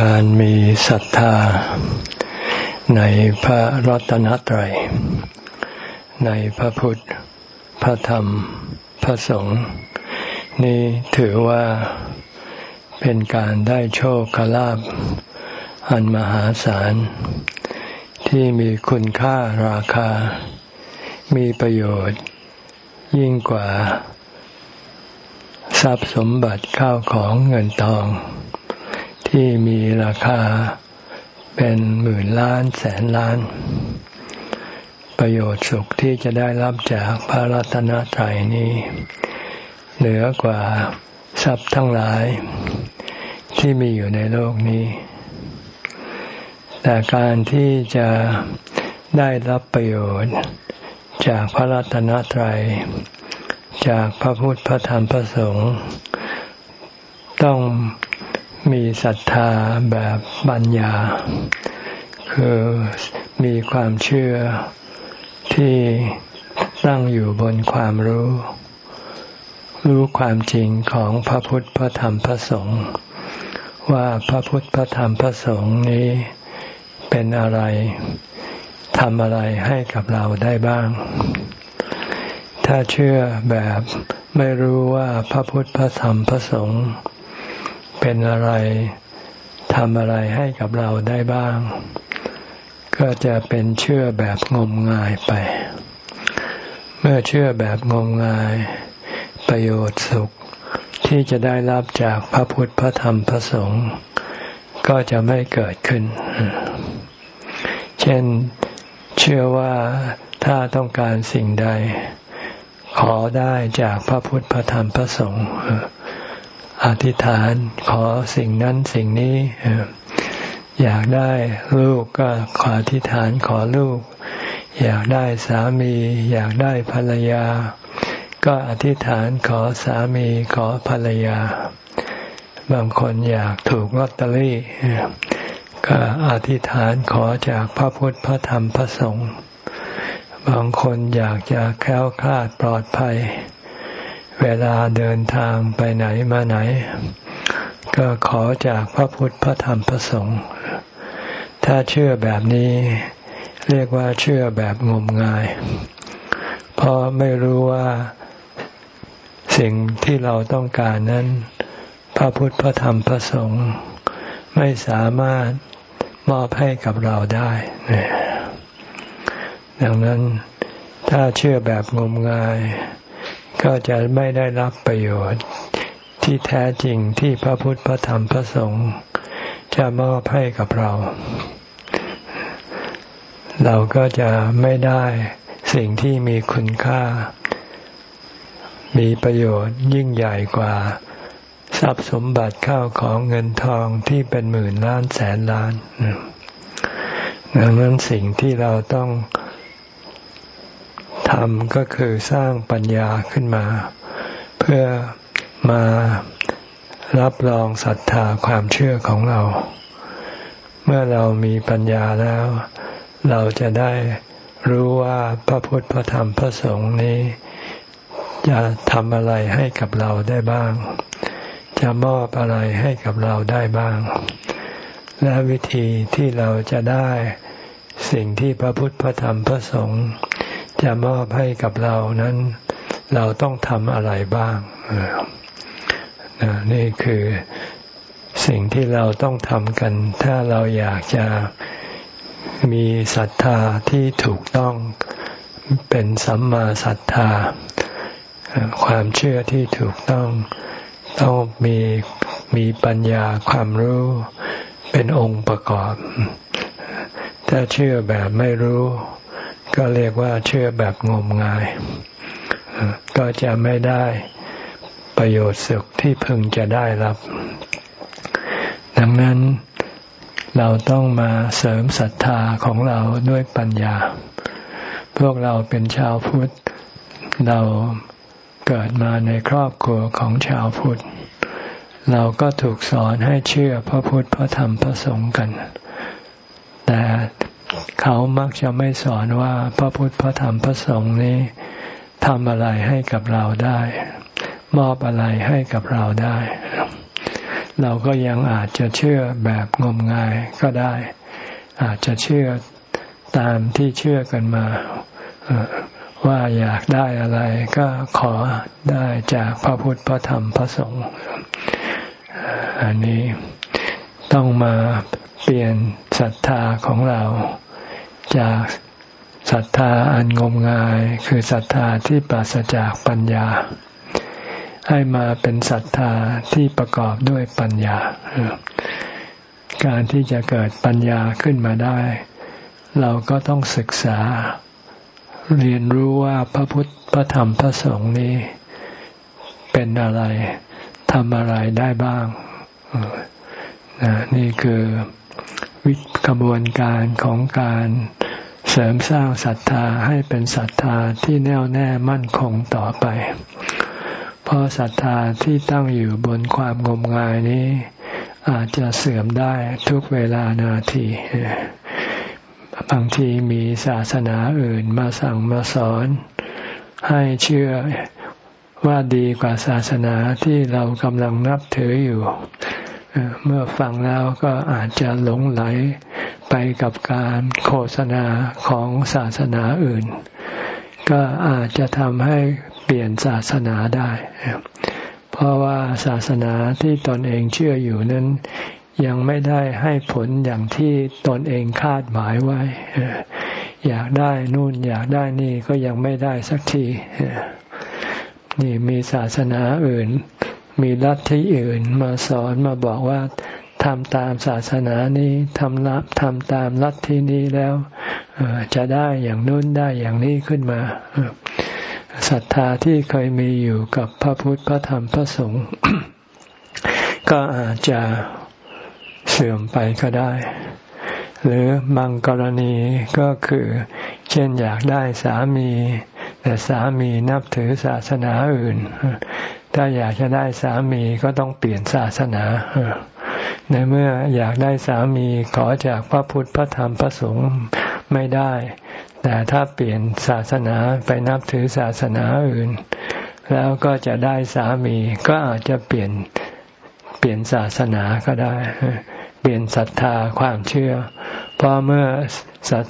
การมีศรัทธา ในพระรัตนตรัย ในพระพุทธ พระธรรม พระสงฆ์นี่ถือว่าเป็นการได้โชคลาภอันมหาศาล ที่มีคุณค่าราคา มีประโยชน์ ยิ่งกว่า ทรัพย์สมบัติข้าวของเงินทอง ที่มีราคาเป็นหมื่นล้านแสนล้าน ประโยชน์สุขที่จะได้รับจากพระรัตนตรัยนี้ เหนือกว่าทรัพย์ทั้งหลายที่มีอยู่ในโลกนี้ แต่การที่จะได้รับประโยชน์จากพระรัตนตรัย จากพระพุทธพระธรรมพระสงฆ์ต้อง มีศรัทธาแบบปัญญา คือมีความเชื่อที่ตั้งอยู่บนความรู้ รู้ความจริงของพระพุทธพระธรรมพระสงฆ์ว่าพระพุทธพระธรรมพระสงฆ์นี้เป็นอะไรทำอะไรให้กับเราได้บ้าง ถ้าเชื่อแบบไม่รู้ว่าพระพุทธพระธรรมพระสงฆ์ เป็นอะไรทำอะไรให้กับเราได้บ้าง ก็จะเป็นเชื่อแบบงมงายไป เมื่อเชื่อแบบงมงาย ประโยชน์สุขที่จะได้รับจากพระพุทธพระธรรมพระสงฆ์ก็จะไม่เกิดขึ้น เช่นเชื่อว่าถ้าต้องการสิ่งใด ขอได้จากพระพุทธพระธรรมพระสงฆ์ อธิษฐานขอสิ่งนั้นสิ่งนี้อยากได้ลูกก็ขออธิษฐานขอลูก อยากได้สามี อยากได้ภรรยา ก็อธิษฐานขอสามีขอภรรยา บางคนอยากถูกลอตเตอรี่ ก็อธิษฐานขอจากพระพุทธพระธรรมพระสงฆ์บางคนอยากจะแค้วคลาดปลอดภัย เวลาเดินทางไปไหนมาไหน ก็ขอจากพระพุทธพระธรรมพระสงฆ์ถ้าเชื่อแบบนี้เรียกว่าเชื่อแบบงมงาย เพราะไม่รู้ว่าสิ่งที่เราต้องการนั้น พระพุทธพระธรรมพระสงฆ์ไม่สามารถมอบให้กับเราได้ดังนั้นถ้าเชื่อแบบงมงาย ก็จะไม่ได้รับประโยชน์ที่แท้จริงที่พระพุทธพระธรรมพระสงฆ์จะมอบให้กับเรา เราก็จะไม่ได้สิ่งที่มีคุณค่า มีประโยชน์ยิ่งใหญ่กว่า ทรัพย์สมบัติเข้าของเงินทองที่เป็นหมื่นล้านแสนล้านดังนั้นสิ่งที่เราต้อง ทำก็คือสร้างปัญญาขึ้นมา เพื่อมารับรองศรัทธาความเชื่อของเรา เมื่อเรามีปัญญาแล้ว เราจะได้รู้ว่าพระพุทธพระธรรมพระสงฆ์นี้ จะทำอะไรให้กับเราได้บ้าง จะมอบอะไรให้กับเราได้บ้าง และวิธีที่เราจะได้สิ่งที่พระพุทธพระธรรมพระสงฆ์ จะมอบให้กับเรานั้น เราต้องทำอะไรบ้างนี่คือสิ่งที่เราต้องทำกัน ถ้าเราอยากจะมีศรัทธาที่ถูกต้องเป็นสัมมาศรัทธา ความเชื่อที่ถูกต้องต้องมีมีปัญญาความรู้เป็นองค์ประกอบ ถ้าเชื่อแบบไม่รู้ ก็เรียกว่าเชื่อแบบงมงาย ก็จะไม่ได้ประโยชน์สุขที่พึงจะได้รับ ดังนั้นเราต้องมาเสริมศรัทธาของเราด้วยปัญญา พวกเราเป็นชาวพุทธ เราเกิดมาในครอบครัวของชาวพุทธ เราก็ถูกสอนให้เชื่อพระพุทธพระธรรมพระสงฆ์กัน แต่ เขามักจะไม่สอนว่าพระพุทธพระธรรมพระสงฆ์นี้ทำอะไรให้กับเราได้ มอบอะไรให้กับเราได้ เราก็ยังอาจจะเชื่อแบบงมงายก็ได้ อาจจะเชื่อตามที่เชื่อกันมาว่าอยากได้อะไรก็ขอได้จากพระพุทธพระธรรมพระสงฆ์อันนี้ต้องมา เปลี่ยนศรัทธาของเรา จากศรัทธาอันงมงาย คือศรัทธาที่ปราศจากปัญญา ให้มาเป็นศรัทธาที่ประกอบด้วยปัญญา การที่จะเกิดปัญญาขึ้นมาได้ เราก็ต้องศึกษา เรียนรู้ว่าพระพุทธพระธรรมพระสงฆ์นี้ เป็นอะไรทำอะไรได้บ้างนี่คือ วิกระบวนการของการเสริมสร้างศรัทธาให้เป็นศรัทธาที่แน่วแน่มั่นคงต่อไป เพราะศรัทธาที่ตั้งอยู่บนความงมงายนี้ อาจจะเสื่อมได้ทุกเวลานาทีบางทีมีศาสนาอื่นมาสั่งมาสอน ให้เชื่อว่าดีกว่าศาสนาที่เรากำลังนับถืออยู่ เมื่อฟังแล้วก็อาจจะหลงไหลไปกับการโฆษณาของศาสนาอื่น ก็อาจจะทำให้เปลี่ยนศาสนาได้ เพราะว่าศาสนาที่ตนเองเชื่ออยู่นั้น ยังไม่ได้ให้ผลอย่างที่ตนเองคาดหมายไว้ อยากได้นู่นอยากได้นี่ก็ยังไม่ได้สักทีนี่มีศาสนาอื่น มีลัทธิอื่นมาสอนมาบอกว่าทำตามศาสนานี้ทำรับทำตามลัทธินี้แล้วจะได้อย่างนู้นได้อย่างนี้ขึ้นมาศรัทธาที่เคยมีอยู่กับพระพุทธพระธรรมพระสงฆ์ก็อาจจะเสื่อมไปก็ได้ หรือบางกรณีก็คือ เช่นอยากได้สามี แต่สามีนับถือศาสนาอื่น ถ้าอยากจะได้สามีก็ต้องเปลี่ยนศาสนาในเมื่ออยากได้สามีขอจากพระพุทธพระธรรมพระสงฆ์ไม่ได้ แต่ถ้าเปลี่ยนศาสนาไปนับถือศาสนาอื่น แล้วก็จะได้สามีก็อาจจะเปลี่ยนเปลี่ยนศาสนาก็ได้ เปลี่ยนศรัทธาความเชื่อ เพราะเมื่อสั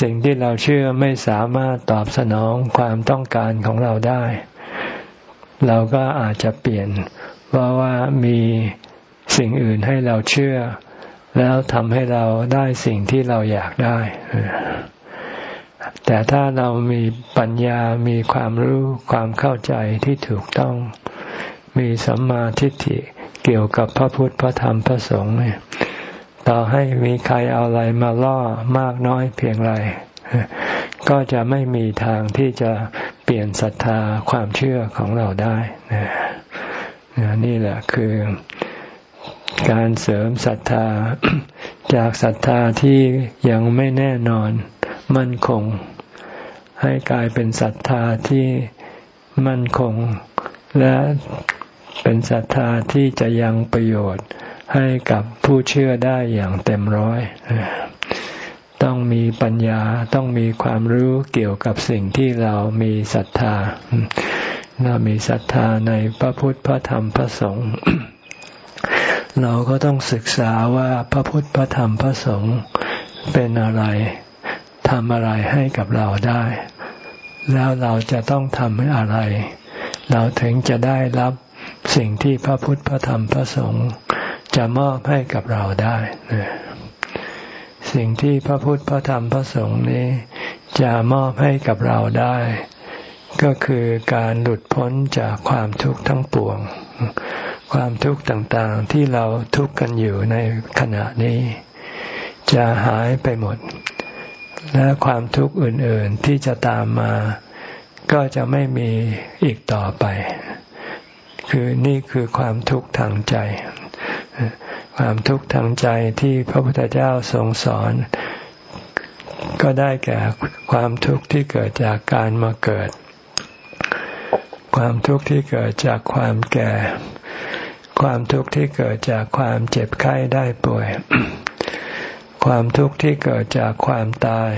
สิ่งที่เราเชื่อไม่สามารถตอบสนองความต้องการของเราได้ เราก็อาจจะเปลี่ยน เพราะว่ามีสิ่งอื่นให้เราเชื่อ แล้วทำให้เราได้สิ่งที่เราอยากได้ แต่ถ้าเรามีปัญญา มีความรู้ความเข้าใจที่ถูกต้อง มีสัมมาทิฏฐิเกี่ยวกับพระพุทธพระธรรมพระสงฆ์เนี่ยต่อให้มีใครเอาอะไรมาล่อมากน้อยเพียงไร ก็จะไม่มีทางที่จะ เปลี่ยนศรัทธาความเชื่อของเราได้นะนี่แหละคือการเสริมศรัทธาจากศรัทธาที่ยังไม่แน่นอนมั่นคง ให้กลายเป็นศรัทธาที่มั่นคง และเป็นศรัทธาที่จะยังประโยชน์ให้กับผู้เชื่อได้อย่างเต็มร้อย ต้องมีปัญญาต้องมีความรู้เกี่ยวกับสิ่งที่เรามีศรัทธา เรามีศรัทธาในพระพุทธพระธรรมพระสงฆ์เราก็ต้องศึกษาว่าพระพุทธพระธรรมพระสงฆ์เป็นอะไรทำอะไรให้กับเราได้ แล้วเราจะต้องทำอะไร เราถึงจะได้รับสิ่งที่พระพุทธพระธรรมพระสงฆ์จะมอบให้กับเราได้ สิ่งที่พระพุทธพระธรรมพระสงฆ์นี้ จะมอบให้กับเราได้ ก็คือการหลุดพ้นจากความทุกข์ทั้งปวง ความทุกข์ต่างๆที่เราทุกข์กันอยู่ในขณะนี้ จะหายไปหมด และความทุกข์อื่นๆที่จะตามมา ก็จะไม่มีอีกต่อไป คือนี่คือความทุกข์ทางใจ ความทุกข์ทางใจที่พระพุทธเจ้าทรงสอน ก็ได้แก่ความทุกข์ที่เกิดจากการมาเกิด ความทุกข์ที่เกิดจากความแก่ ความทุกข์ที่เกิดจากความเจ็บไข้ได้ป่วย ความทุกข์ที่เกิดจากความตาย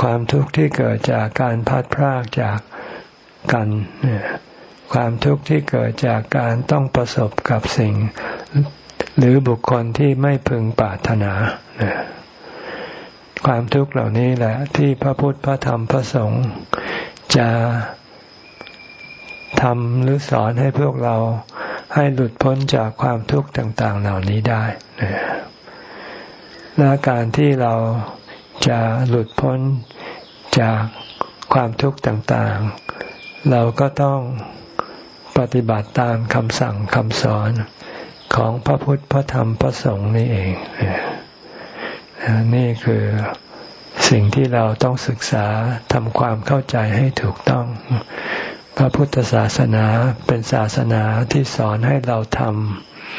ความทุกข์ที่เกิดจากการพัดพรากจากกันความทุกข์ที่เกิดจากการต้องประสบกับสิ่ง หรือบุคคลที่ไม่พึงปรารถนา ความทุกข์เหล่านี้แหละที่พระพุทธพระธรรมพระสงฆ์จะทำหรือสอนให้พวกเราให้หลุดพ้นจากความทุกข์ต่าง ๆ เหล่านี้ได้และการที่เราจะหลุดพ้นจากความทุกข์ต่าง ๆ เราก็ต้องปฏิบัติตามคำสั่งคำสอน ของพระพุทธพระธรรมพระสงฆ์นี่เอง นี่คือสิ่งที่เราต้องศึกษาทำความเข้าใจให้ถูกต้อง พระพุทธศาสนาเป็นศาสนาที่สอนให้เราท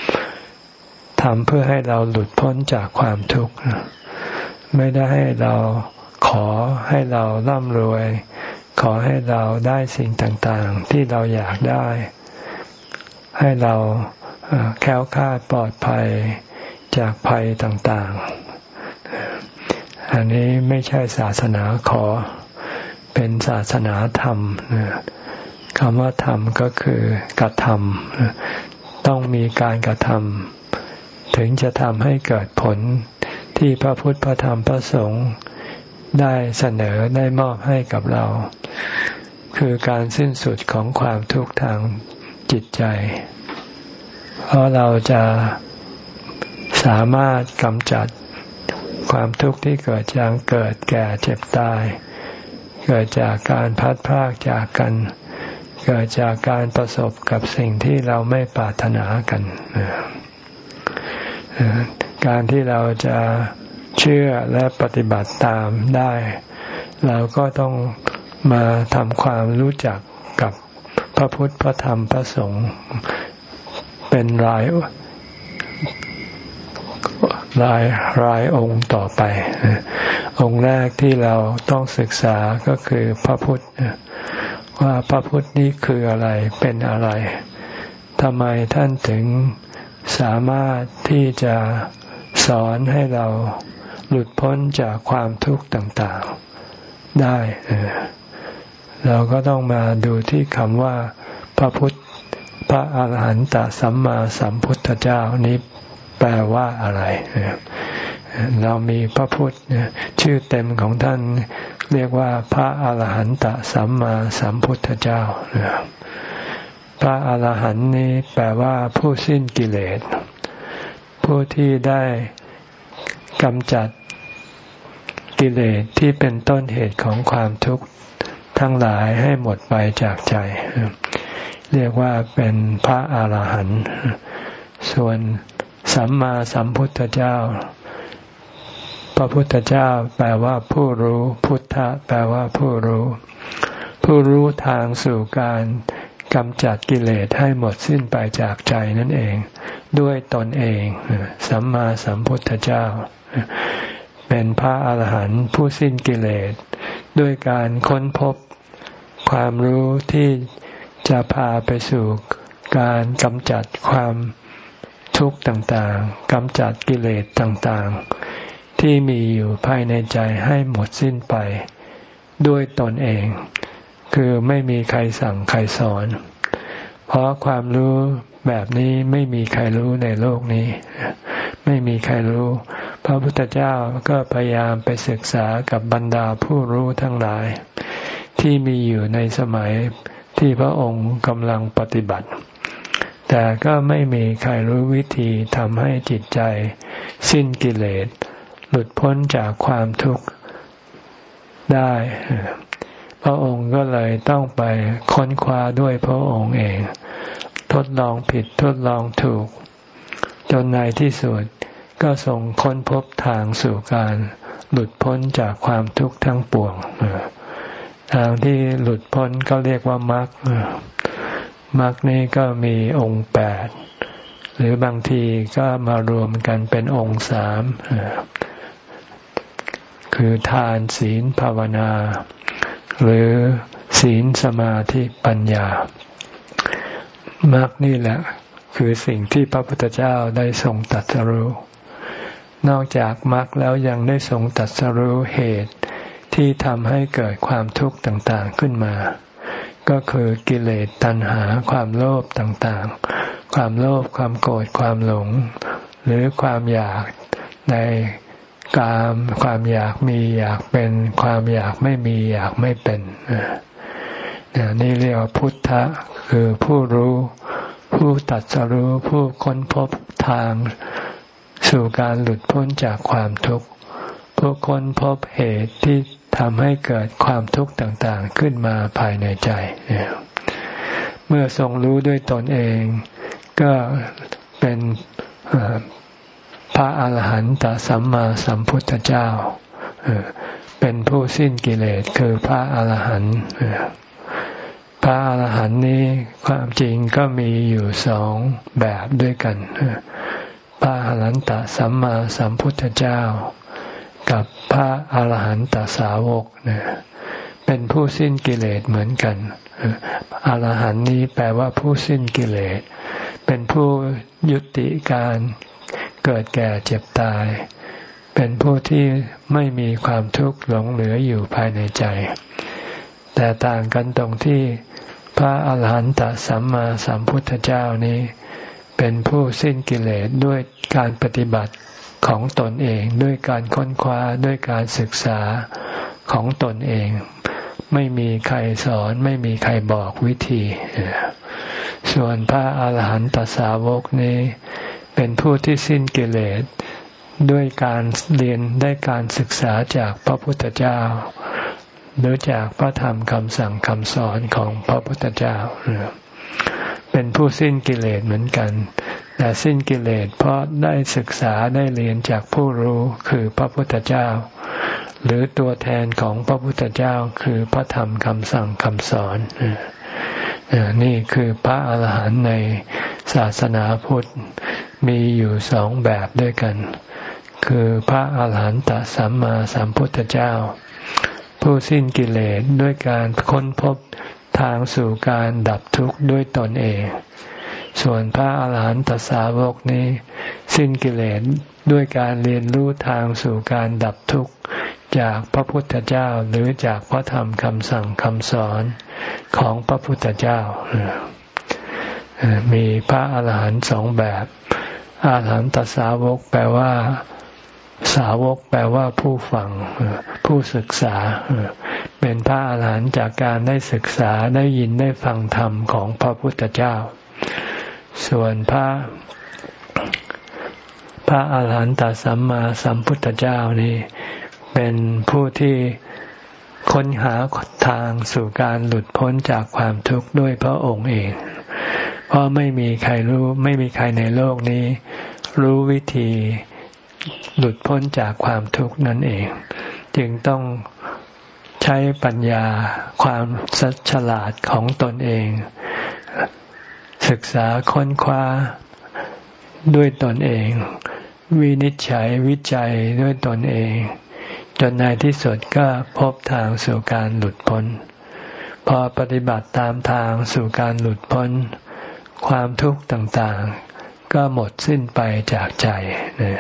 ำทำเพื่อให้เราหลุดพ้นจากความทุกข์ไม่ได้ให้เราขอให้เราร่ำรวย ขอให้เราได้สิ่งต่างๆ ที่เราอยากได้ ให้เรา แค้วคาดปลอดภัยจากภัยต่างๆ อันนี้ไม่ใช่ศาสนาขอ เป็นศาสนาธรรมคำว่าธรรมก็คือกระทำต้องมีการกระทำถึงจะทำให้เกิดผลที่พระพุทธพระธรรมพระสงฆ์ได้เสนอได้มอบให้กับเรา คือการสิ้นสุดของความทุกข์ทางจิตใจ เพราะเราจะสามารถกำจัดความทุกข์ที่เกิดจากเกิดแก่เจ็บตาย เกิดจากการพัดพรากจากกัน เกิดจากการประสบกับสิ่งที่เราไม่ปรารถนากันการที่เราจะเชื่อและปฏิบัติตามได้ เราก็ต้องมาทำความรู้จักกับพระพุทธพระธรรมพระสงฆ์ เป็นรายรายรายองค์ต่อไป องค์แรกที่เราต้องศึกษาก็คือพระพุทธ ว่าพระพุทธนี้คืออะไรเป็นอะไรทำไมท่านถึงสามารถที่จะสอนให้เราหลุดพ้นจากความทุกข์ต่างๆได้ เราก็ต้องมาดูที่คำว่า พระพุทธ พระอาหารหันตสัมมาสัมพุทธเจ้านี้แปลว่าอะไร เรามีพระพุทธชื่อเต็มของท่านเรียกว่า พระอาหารหันตสัมมาสัมพุทธเจ้า พระอาหารหันต์นี้แปลว่าผู้สิ้นกิเลส ผู้ที่ได้กำจัดกิเลสที่เป็นต้นเหตุของความทุกข์ทั้งหลายให้หมดไปจากใจ เรียกว่าเป็นพระอาหารหันต์ส่วนสัมมาสัมพุทธเจ้า พระพุทธเจ้าแปลว่าผู้รู้พุทธะแปลว่าผู้รู้ ผู้รู้ทางสู่การกำจัดกิเลสให้หมดสิ้นไปจากใจนั่นเอง ด้วยตนเองสัมมาสัมพุทธเจ้า เป็นพระอาหารหันต์ผู้สิ้นกิเลส ด้วยการค้นพบความรู้ที่ จะพาไปสู่การกำจัดความทุกข์ต่างๆกำจัดกิเลสต่างๆ ที่มีอยู่ภายในใจให้หมดสิ้นไป ด้วยตนเอง คือไม่มีใครสั่งใครสอน เพราะความรู้แบบนี้ไม่มีใครรู้ในโลกนี้ ไม่มีใครรู้ พระพุทธเจ้าก็พยายามไปศึกษากับบรรดาผู้รู้ทั้งหลาย ที่มีอยู่ในสมัย ที่พระองค์กำลังปฏิบัติ แต่ก็ไม่มีใครรู้วิธีทำให้จิตใจ สิ้นกิเลส หลุดพ้นจากความทุกข์ได้ พระองค์ก็เลยต้องไปค้นคว้าด้วยพระองค์เอง ทดลองผิดทดลองถูก จนในที่สุดก็ส่งค้นพบทางสู่การหลุดพ้นจากความทุกข์ทั้งปวง ทางที่หลุดพ้นก็เรียกว่ามรรคมรรคนี้ก็มีองค์แปดหรือบางทีก็มารวมกันเป็นองค์สามคือทานศีลภาวนา หรือศีลสมาธิปัญญามรรคนี่แหละ คือสิ่งที่พระพุทธเจ้าได้ทรงตัดสรู้นอกจากมรรคแล้วยังได้ทรงตัดสรู้เหตุ ที่ทำให้เกิดความทุกข์ต่างๆขึ้นมา ก็คือกิเลสตัณหาความโลภต่างๆ ความโลภความโกรธความหลง หรือความอยากในกามความอยากมีอยากเป็นความอยากไม่มีอยากไม่เป็นนี่เรียกว่าพุทธะคือผู้รู้ ผู้ตัดสรู้ผู้ค้นพบทาง สู่การหลุดพ้นจากความทุกข์ผู้ค้นพบเหตุที่ ทำให้เกิดความทุกข์ต่างๆขึ้นมาภายในใจ เมื่อทรงรู้ด้วยตนเอง ก็เป็นพระอาหารหันตสัมมาสัมพุทธเจ้า เป็นผู้สิ้นกิเลสคือพระอาหารหันต์พระอาหารหันต์นี้ความจริงก็มีอยู่สองแบบด้วยกัน พระอาหารหันตสัมมาสัมพุทธเจ้า กับพระอาหารหันตสาวกเนี่ยเป็นผู้สิ้นกิเลสเหมือนกันอาหารหันต์นี้แปลว่าผู้สิ้นกิเลส เป็นผู้ยุติการเกิดแก่เจ็บตาย เป็นผู้ที่ไม่มีความทุกข์หลงเหลืออยู่ภายในใจ แต่ต่างกันตรงที่พระอาหารหันตสัมมาสัมพุทธเจ้านี้ เป็นผู้สิ้นกิเลสด้วยการปฏิบัติ ของตนเองด้วยการค้นคว้าด้วยการศึกษาของตนเอง ไม่มีใครสอนไม่มีใครบอกวิธี ส่วนพระอาหารหันตสาวกนี้ เป็นผู้ที่สิ้นกิเลสด้วยการเรียนได้การศึกษาจากพระพุทธเจ้า หรือจากพระธรรมคำสั่งคำสอนของพระพุทธเจ้า เป็นผู้สิ้นกิเลสเหมือนกัน แต่สิ้นกิเลสเพราะได้ศึกษาได้เรียนจากผู้รู้คือพระพุทธเจ้า หรือตัวแทนของพระพุทธเจ้าคือพระธรรมคำสั่งคำสอนนี่คือพระอาหารหันต์ในศาสนาพุทธมีอยู่สองแบบด้วยกัน คือพระอาหารหันตสัมมาสัมพุทธเจ้า ผู้สิ้นกิเลสด้วยการค้นพบทางสู่การดับทุกข์ด้วยตนเอง ส่วนพระอาหารหันตสาวกนี้ สิ้นกิเลสด้วยการเรียนรู้ทางสู่การดับทุกข์จากพระพุทธเจ้าหรือจากพระธรรมคำสั่งคำสอนของพระพุทธเจ้า มีพระอาหารหันต์สองแบบ อาหารหันตสาวกแปลว่า สาวกแปลว่าผู้ฟังผู้ศึกษา เป็นพระอาหารหันต์จากการได้ศึกษาได้ยินได้ฟังธรรมของพระพุทธเจ้า ส่วนพระพระอาหารหันตสัมมาสัมพุทธเจ้านี่เป็นผู้ที่ค้นหาทางสู่การหลุดพ้นจากความทุกข์ด้วยพระองค์เอง เพราะไม่มีใครรู้ไม่มีใครในโลกนี้ รู้วิธีหลุดพ้นจากความทุกข์นั่นเอง จึงต้องใช้ปัญญาความสัฉลาดของตนเอง ศึกษาค้นคว้าด้วยตนเอง วินิจฉัยวิจัยด้วยตนเอง จนในที่สุดก็พบทางสู่การหลุดพ้น พอปฏิบัติตามทางสู่การหลุดพ้น ความทุกข์ต่างๆ ก็หมดสิ้นไปจากใจ นี่ย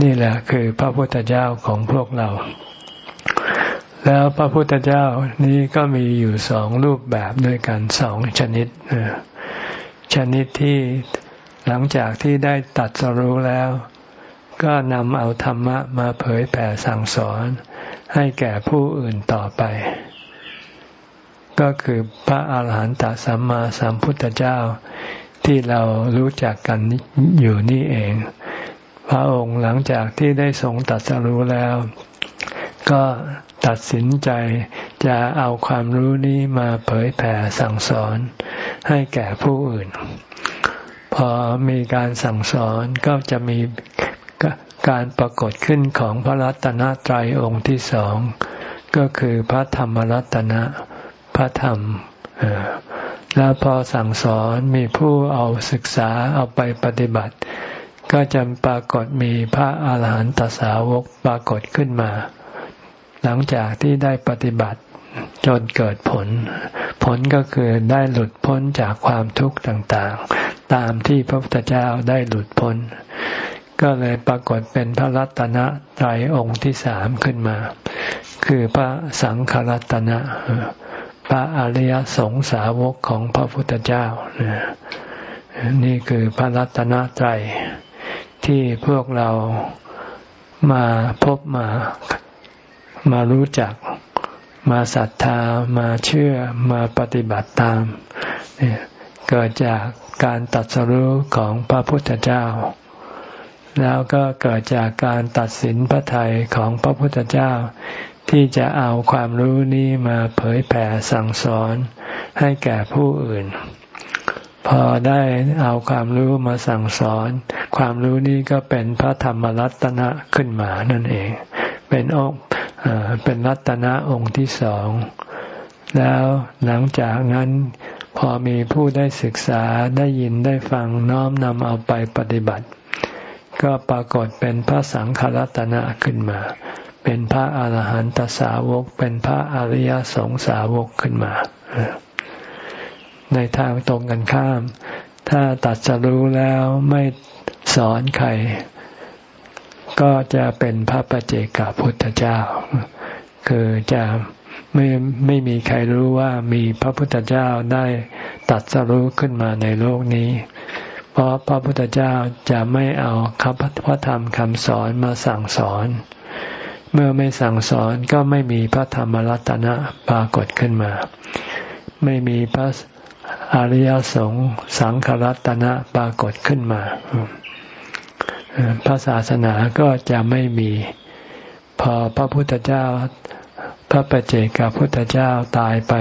นี่แหละคือพระพุทธเจ้าของพวกเราแล้วพระพุทธเจ้านี้ก็มีอยู่สองรูปแบบด้วยกันสองชนิด ชนิดที่หลังจากที่ได้ตัดสรู้แล้ว ก็นำเอาธรรมะมาเผยแผ่สั่งสอน ให้แก่ผู้อื่นต่อไป ก็คือพระอาหารหันตสัมมาสัมพุทธเจ้าที่เรารู้จักกันอยู่นี่เอง พระองค์หลังจากที่ได้ทรงตัดสรู้แล้ว ก็ ตัดสินใจจะเอาความรู้นี้มาเผยแผ่สั่งสอนให้แก่ผู้อื่น พอมีการสั่งสอนก็จะมีการปรากฏขึ้นของพระรัตนตรัยองค์ที่สอง ก็คือพระธรรมรัตนะพระธรรมแล้วพอสั่งสอนมีผู้เอาศึกษาเอาไปปฏิบัติ ก็จะปรากฏมีพระอาหารหันตสาวกปรากฏขึ้นมา หลังจากที่ได้ปฏิบัติจนเกิดผล ผลก็คือได้หลุดพ้นจากความทุกข์ต่างๆ ตามที่พระพุทธเจ้าได้หลุดพ้น ก็เลยปรากฏเป็นพระรัตนตรัยองค์ที่สามขึ้นมา คือพระสังฆรัตนะ พระอริยสงสาวกของพระพุทธเจ้า นี่คือพระรัตนตรัยที่พวกเรามาพบมา มารู้จัก มาศรัทธา มาเชื่อ มาปฏิบัติตาม เกิดจากการตัดสรู้ของพระพุทธเจ้า แล้วก็เกิดจากการตัดสินพระทัยของพระพุทธเจ้า ที่จะเอาความรู้นี้มาเผยแผ่สั่งสอนให้แก่ผู้อื่น พอได้เอาความรู้มาสั่งสอน ความรู้นี้ก็เป็นพระธรรมรัตนะขึ้นมานั่นเอง เป็นองค์ เป็นรัตนะองค์ที่สอง แล้วหลังจากนั้นพอมีผู้ได้ศึกษาได้ยินได้ฟังน้อมนำเอาไปปฏิบัติ ก็ปรากฏเป็นพระสังฆรัตนะขึ้นมา เป็นพระอาหารหันตสาวก เป็นพระอริยสงสาวกขึ้นมา ในทางตรงกันข้าม ถ้าตัดสรู้แล้วไม่สอนใคร ก็จะเป็นพระปเจกับพุทธเจ้า คือจะไม่ไม่มีใครรู้ว่ามีพระพุทธเจ้าได้ตัดสรู้ขึ้นมาในโลกนี้ เพราะพระพุทธเจ้าจะไม่เอาคำพระธรรมคำสอนมาสั่งสอน เมื่อไม่สั่งสอนก็ไม่มีพระธรรมรัตนะปรากฏขึ้นมา ไม่มีพระอริยสงฆ์สังฆรัตนะปรากฏขึ้นมา พระศาสนาก็จะไม่มี พอพระพุทธเจ้า พระปเจกับพุทธเจ้าตายไป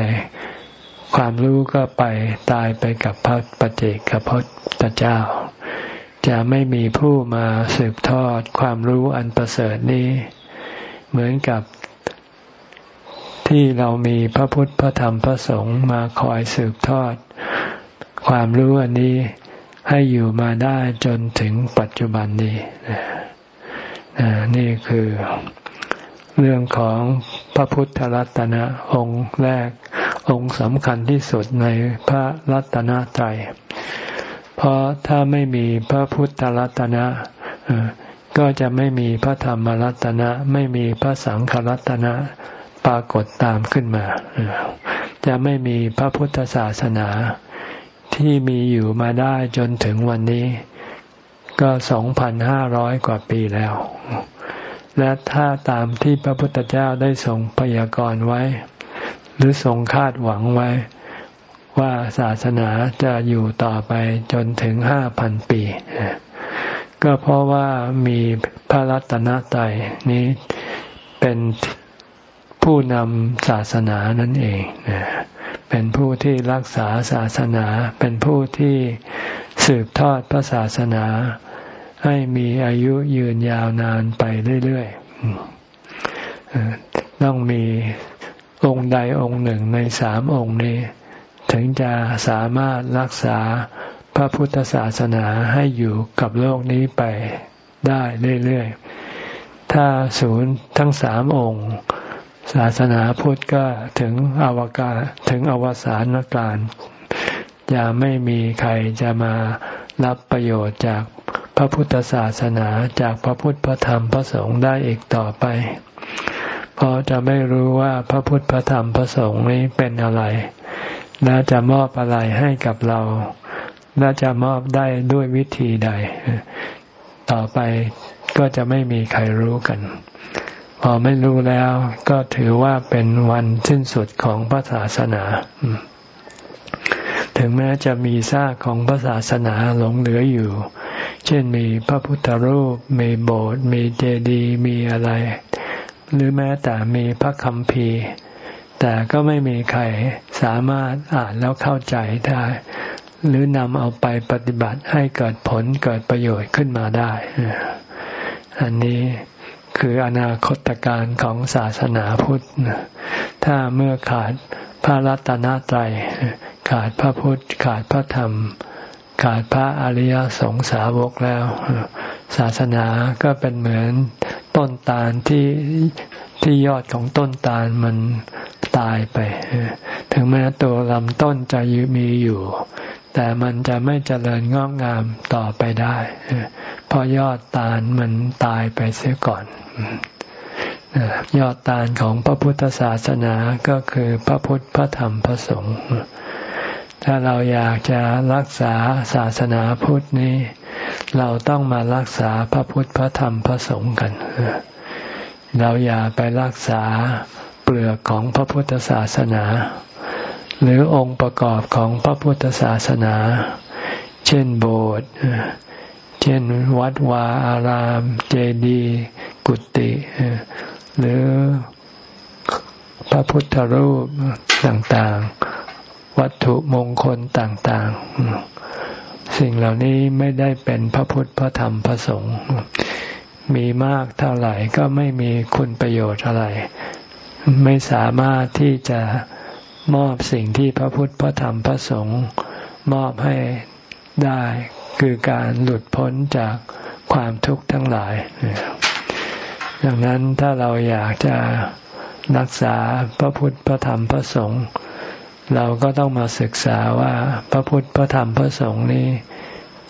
ความรู้ก็ไปตายไปกับพระปเจกับพุทธเจ้า จะไม่มีผู้มาสืบทอดความรู้อันประเสริฐนี้ เหมือนกับที่เรามีพระพุทธพระธรรมพระสงฆ์มาคอยสืบทอด ความรู้อันนี้ ให้อยู่มาได้จนถึงปัจจุบันนี้นี่คือเรื่องของพระพุทธรัตนะองค์แรกองค์สำคัญที่สุดในพระรัตนตรัยเพราะถ้าไม่มีพระพุทธรัตนะก็จะไม่มีพระธรรมรัตนะ ไม่มีพระสังฆรัตนะปรากฏตามขึ้นมา จะไม่มีพระพุทธศาสนา ที่มีอยู่มาได้จนถึงวันนี้ ก็สองพันห้าร้อยกว่าปีแล้ว และถ้าตามที่พระพุทธเจ้าได้ทรงพยากรณ์ไว้ หรือทรงคาดหวังไว้ ว่าศาสนาจะอยู่ต่อไปจนถึงห้าพันปี ก็เพราะว่ามีพระรัตนตรัยนี้เป็น ผู้นำศาสนานั่นเองเป็นผู้ที่รักษาศาสนา เป็นผู้ที่สืบทอดพระศาสนา ให้มีอายุยืนยาวนานไปเรื่อยๆต้องมีองค์ใดองค์หนึ่งในสามองค์นี้ ถึงจะสามารถรักษาพระพุทธศาสนาให้อยู่กับโลกนี้ไปได้เรื่อยๆ ถ้าศูนย์ทั้งสามองค์ ศาสนาพุทธก็ถึงอวกาถึงอวสานการจะไม่มีใครจะมารับประโยชน์จากพระพุทธศาสนาจากพระพุทธพระธรรมพระสงฆ์ได้อีกต่อไป เพราะจะไม่รู้ว่าพระพุทธพระธรรมพระสงฆ์นี้เป็นอะไร และจะมอบอะไรให้กับเรา และจะมอบได้ด้วยวิธีใด ต่อไปก็จะไม่มีใครรู้กัน พอไม่รู้แล้วก็ถือว่าเป็นวันสิ้นสุดของพระศาสนา ถึงแม้จะมีซากของพระศาสนาหลงเหลืออยู่ เช่นมีพระพุทธรูป มีโบสถ์ มีเจดีย์มีอะไร หรือแม้แต่มีพระคัมภีร์ แต่ก็ไม่มีใครสามารถอ่านแล้วเข้าใจได้ หรือนำเอาไปปฏิบัติให้เกิดผลเกิดประโยชน์ขึ้นมาได้ อันนี้ คืออนาคตการของศาสนาพุทธ ถ้าเมื่อขาดพระรัตนตรัยขาดพระพุทธ ขาดพระธรรม ขาดพระอริยสงสาวกแล้ว ศาสนาก็เป็นเหมือนต้นตาลที่ที่ยอดของต้นตาลมันตายไป ถึงแม้ตัวลำต้นจะมีอยู่ แต่มันจะไม่เจริญงอกงามต่อไปได้เพราะยอดตาลมันตายไปเสียก่อนยอดตานของพระพุทธศาสนาก็คือพระพุทธพระธรรมพระสงฆ์ถ้าเราอยากจะรักษาศาสนาพุทธนี้ เราต้องมารักษาพระพุทธพระธรรมพระสงฆ์กันเราอย่าไปรักษาเปลือกของพระพุทธศาสนา หรือองค์ประกอบของพระพุทธศาสนา เช่นโบสถ์เช่นวัดวาอาราม เจดีย์กุฏิหรือพระพุทธรูปต่างๆ วัตถุมงคลต่างๆ สิ่งเหล่านี้ไม่ได้เป็นพระพุทธพระธรรมพระสงฆ์มีมากเท่าไหร่ก็ไม่มีคุณประโยชน์อะไร ไม่สามารถที่จะ มอบสิ่งที่พระพุทธพระธรรมพระสงฆ์มอบให้ได้คือการหลุดพ้นจากความทุกข์ทั้งหลาย ดังนั้นถ้าเราอยากจะรักษาพระพุทธพระธรรมพระสงฆ์เราก็ต้องมาศึกษาว่าพระพุทธพระธรรมพระสงฆ์นี้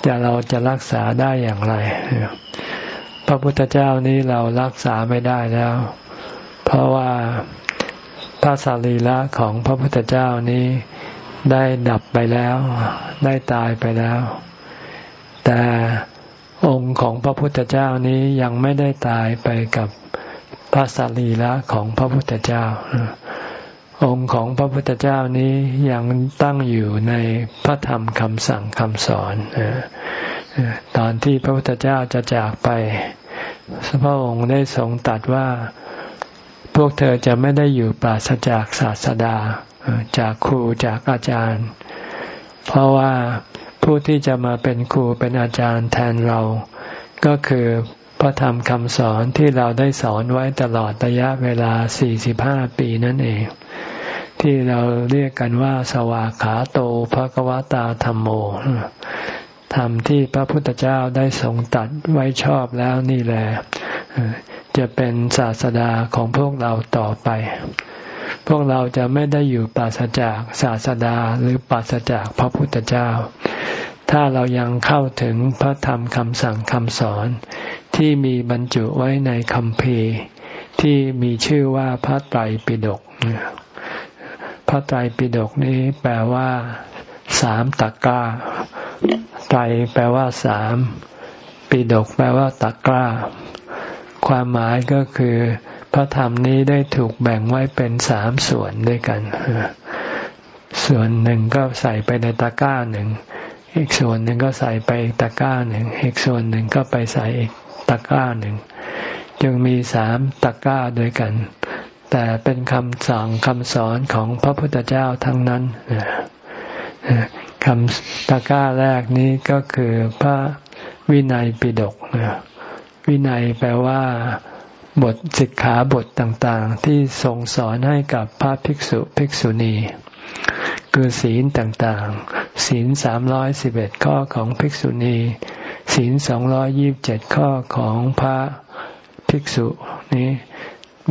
จะเราจะรักษาได้อย่างไร พระพุทธเจ้านี้เรารักษาไม่ได้แล้ว เพราะว่า พระสารีละของพระพุทธเจ้านี้ได้ดับไปแล้ว ได้ตายไปแล้ว แต่องค์ของพระพุทธเจ้านี้ยังไม่ได้ตายไปกับพระสรีระของพระพุทธเจ้า องค์ของพระพุทธเจ้านี้ยังตั้งอยู่ในพระธรรมคำสั่งคำสอนตอนที่พระพุทธเจ้าจะจากไปพระองค์ได้ทรงตัดว่า พวกเธอจะไม่ได้อยู่ปราศจากศาสดา จากครูจากอาจารย์ เพราะว่าผู้ที่จะมาเป็นครูเป็นอาจารย์แทนเรา ก็คือพระธรรมคำสอนที่เราได้สอนไว้ตลอดระยะเวลา 45 ปีนั่นเอง ที่เราเรียกกันว่า สวากขาโตภะกวตาธรรมโมธรรมที่พระพุทธเจ้าได้ทรงตัดไว้ชอบแล้วนี่แหละ จะเป็นศาสดาของพวกเราต่อไป พวกเราจะไม่ได้อยู่ปราศจากศาสดาหรือปราศจากพระพุทธเจ้า ถ้าเรายังเข้าถึงพระธรรมคำสั่งคำสอน ที่มีบรรจุไว้ในคำพีที่มีชื่อว่าพระไตรปิฎกพระไตรปิฎกนี้แปลว่าสามตะกร้า ไตรแปลว่าสามปิฎกแปลว่าตะกร้า ความหมายก็คือ พระธรรมนี้ได้ถูกแบ่งไว้เป็นสามส่วนด้วยกัน ส่วนหนึ่งก็ใส่ไปในตะกร้าหนึ่ง อีกส่วนหนึ่งก็ใส่ไปตะกร้าหนึ่ง อีกส่วนหนึ่งก็ไปใส่อีกตะกร้าหนึ่ง จึงมีสามตะกร้าด้วยกัน แต่เป็นคำสั่งคำสอนของพระพุทธเจ้าทั้งนั้นคำตะกร้าแรกนี้ก็คือพระวินัยปิฎก วินัยแปลว่าบทสิกขาบทต่างๆ ที่ทรงสอนให้กับพระภิกษุภิกษุณี คือศีลต่างๆ ศีลสามร้อยสิบเอ็ดข้อของภิกษุณี ศีลสองร้อยยิบเจ็ดข้อของพระภิกษุนี้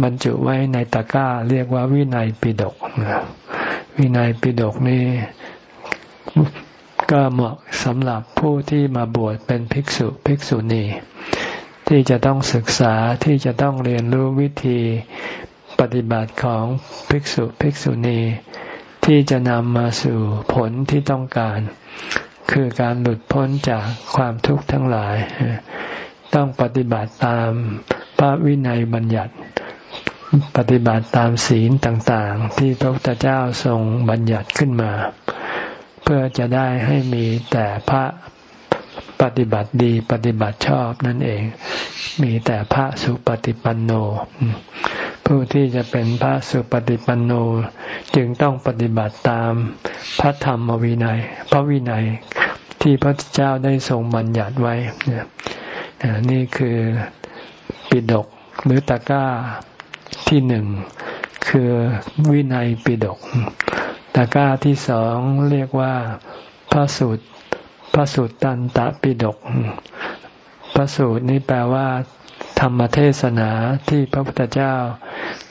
บรรจุไว้ในตะกร้าเรียกว่าวินัยปิฎกวินัยปิฎกนี้ก็เหมาะสำหรับผู้ที่มาบวชเป็นภิกษุภิกษุณี ที่จะต้องศึกษาที่จะต้องเรียนรู้วิธีปฏิบัติของภิกษุภิกษุณี ที่จะนำมาสู่ผลที่ต้องการ คือการหลุดพ้นจากความทุกข์ทั้งหลาย ต้องปฏิบัติตามพระวินัยบัญญัติ ปฏิบัติตามศีลต่างๆ ที่พระพุทธเจ้าทรงบัญญัติขึ้นมา เพื่อจะได้ให้มีแต่พระ ปฏิบัติดีปฏิบัติชอบนั่นเอง มีแต่พระสุปฏิปันโน ผู้ที่จะเป็นพระสุปฏิปันโน จึงต้องปฏิบัติตามพระธรรมวินัย พระวินัยที่พระเจ้าได้ทรงบัญญัติไว้นี่คือปิดกหรือตะก้าที่หนึ่งคือวินัยปิดกตะก้าที่สองเรียกว่าพระสูตร พระสูตรตันตะปิดกพระสูตรนี้แปลว่า ธรรมเทศนาที่พระพุทธเจ้า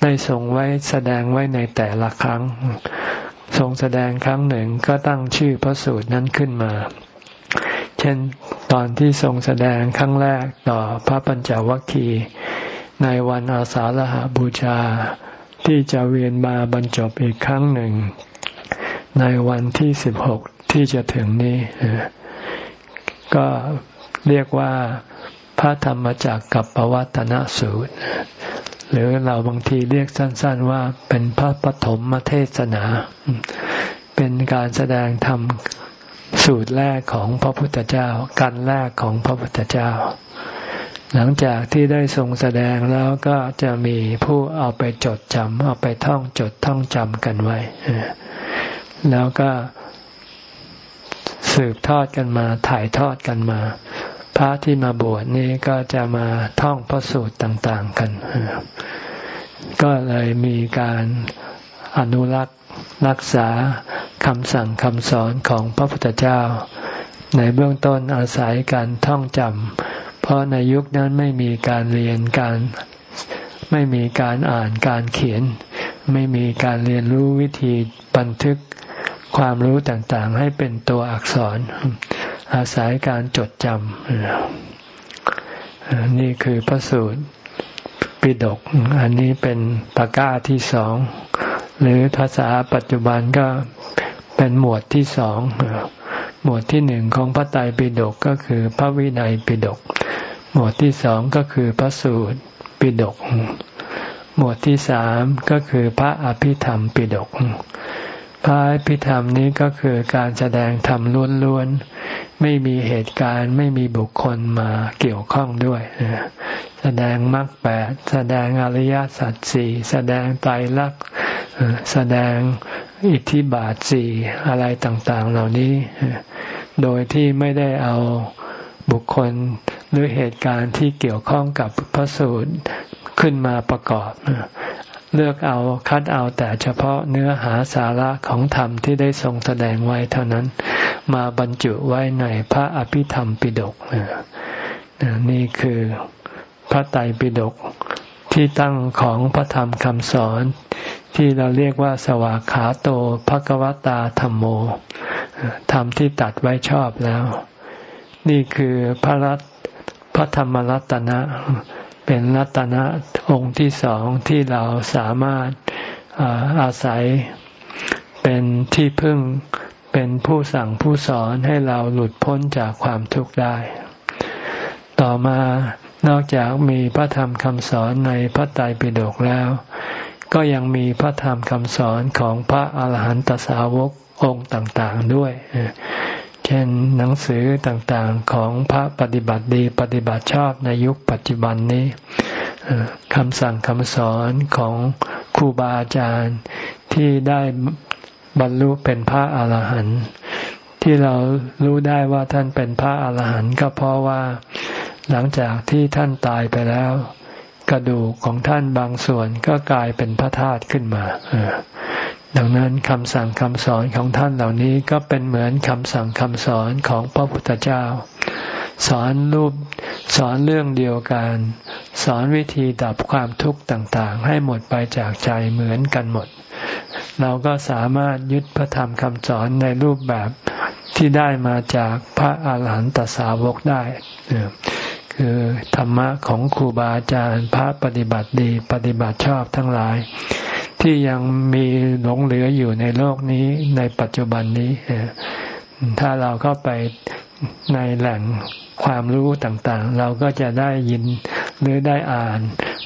ได้ทรงไว้แสดงไว้ในแต่ละครั้ง ทรงแสดงครั้งหนึ่งก็ตั้งชื่อพระสูตรนั้นขึ้นมา เช่นตอนที่ทรงแสดงครั้งแรกต่อพระปัญจวัคคีย์ในวันอาสาฬหาบูชา ที่จะเวียนมาบรรจบอีกครั้งหนึ่ง ในวันที่สิบหกที่จะถึงนี้ ก็เรียกว่าพระธรรมจักกับปวัตนสูตร หรือเราบางทีเรียกสั้น ๆ ว่าเป็นพระปฐมเทศนา เป็นการแสดงธรรมสูตรแรกของพระพุทธเจ้าการแรกของพระพุทธเจ้า หลังจากที่ได้ทรงแสดงแล้วก็จะมีผู้เอาไปจดจำเอาไปท่องจดท่องจำกันไว้ แล้วก็ สืบทอดกันมาถ่ายทอดกันมา พระที่มาบวชนี้ก็จะมาท่องพระสูตรต่าง ๆกัน ก็เลยมีการอนุรักษ์รักษาคำสั่งคำสอนของพระพุทธเจ้า ในเบื้องต้นอาศัยการท่องจำเพราะในยุคนั้นไม่มีการเรียนการไม่มีการอ่านการเขียน ไม่มีการเรียนรู้วิธีบันทึก ความรู้ต่างๆ ให้เป็นตัวอักษร อาศัยการจดจำนี่คือพระสูตรปิดก อันนี้เป็นตะกร้าที่สอง หรือภาษาปัจจุบันก็เป็นหมวดที่สองหมวดที่หนึ่งของพระไตรปิฎกก็คือพระวินัยปิฎกหมวดที่สองก็คือพระสูตรปิฎกหมวดที่สามก็คือพระอภิธรรมปิฎก พระอภิธรรมนี้ก็คือการแสดงธรรมล้วนๆ ไม่มีเหตุการณ์ไม่มีบุคคลมาเกี่ยวข้องด้วย แสดงมรรคแปดแสดงอริยสัจสี่แสดงไตรลักษณ์แสดงอิทธิบาทสี่อะไรต่างๆ เหล่านี้ โดยที่ไม่ได้เอาบุคคลหรือเหตุการณ์ที่เกี่ยวข้องกับพระสูตรขึ้นมาประกอบ เลือกเอาคัดเอาแต่เฉพาะเนื้อหาสาระของธรรมที่ได้ทรงแสดงไว้เท่านั้น มาบรรจุไว้ในพระอภิธรรมปิฎกนี่คือพระไตรปิฎกที่ตั้งของพระธรรมคำสอนที่เราเรียกว่าสวากขาโตภกวตาธรรมโมธรรมที่ตัดไว้ชอบแล้ว นี่คือพระรัตพระธรรมรัตนะ เป็นรัตนะองค์ที่สองที่เราสามารถอาศัยเป็นที่พึ่งเป็นผู้สั่งผู้สอนให้เราหลุดพ้นจากความทุกข์ได้ ต่อมานอกจากมีพระธรรมคำสอนในพระไตรปิฎกแล้ว ก็ยังมีพระธรรมคำสอนของพระอาหารหันตสาวกองค์ต่างๆด้วย เช่นหนังสือต่างๆของพระปฏิบัติดีปฏิบัติชอบในยุคปัจจุบันนี้คำสั่งคำสอนของครูบาอาจารย์ที่ได้บรรลุเป็นพระอาหารหันต์ที่เรารู้ได้ว่าท่านเป็นพระอาหารหันต์ก็เพราะว่าหลังจากที่ท่านตายไปแล้ว กระดูกของท่านบางส่วนก็กลายเป็นพระธาตุขึ้นมา ดังนั้นคำสั่งคำสอนของท่านเหล่านี้ก็เป็นเหมือนคำสั่งคำสอนของพระพุทธเจ้า สอนรูปสอนเรื่องเดียวกัน สอนวิธีดับความทุกข์ต่าง ๆ ให้หมดไปจากใจเหมือนกันหมด เราก็สามารถยึดพระธรรมคำสอนในรูปแบบที่ได้มาจากพระอาหารหันตสาวกได้ คือธรรมะของครูบาอาจารย์พระปฏิบัติดีปฏิบัติชอบทั้งหลาย ที่ยังมีหลงเหลืออยู่ในโลกนี้ในปัจจุบันนี้ ถ้าเราเข้าไปในแหล่งความรู้ต่างๆ เราก็จะได้ยินหรือได้อ่าน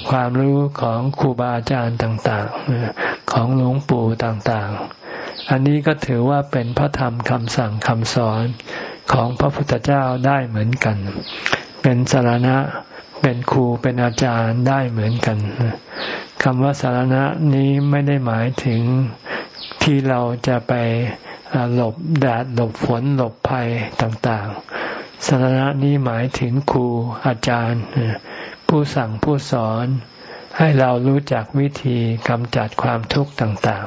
ความรู้ของครูบาอาจารย์ต่างๆ ของหลวงปู่ต่างๆ อันนี้ก็ถือว่าเป็นพระธรรมคำสั่งคำสอนของพระพุทธเจ้าได้เหมือนกัน เป็นสารณะ เป็นครูเป็นอาจารย์ได้เหมือนกันคำว่าสารณะนี้ไม่ได้หมายถึงที่เราจะไปหลบแดดหลบฝนหลบภัยต่างๆสารณะนี้หมายถึงครูอาจารย์ ผู้สั่งผู้สอนให้เรารู้จักวิธีกำจัดความทุกข์ต่าง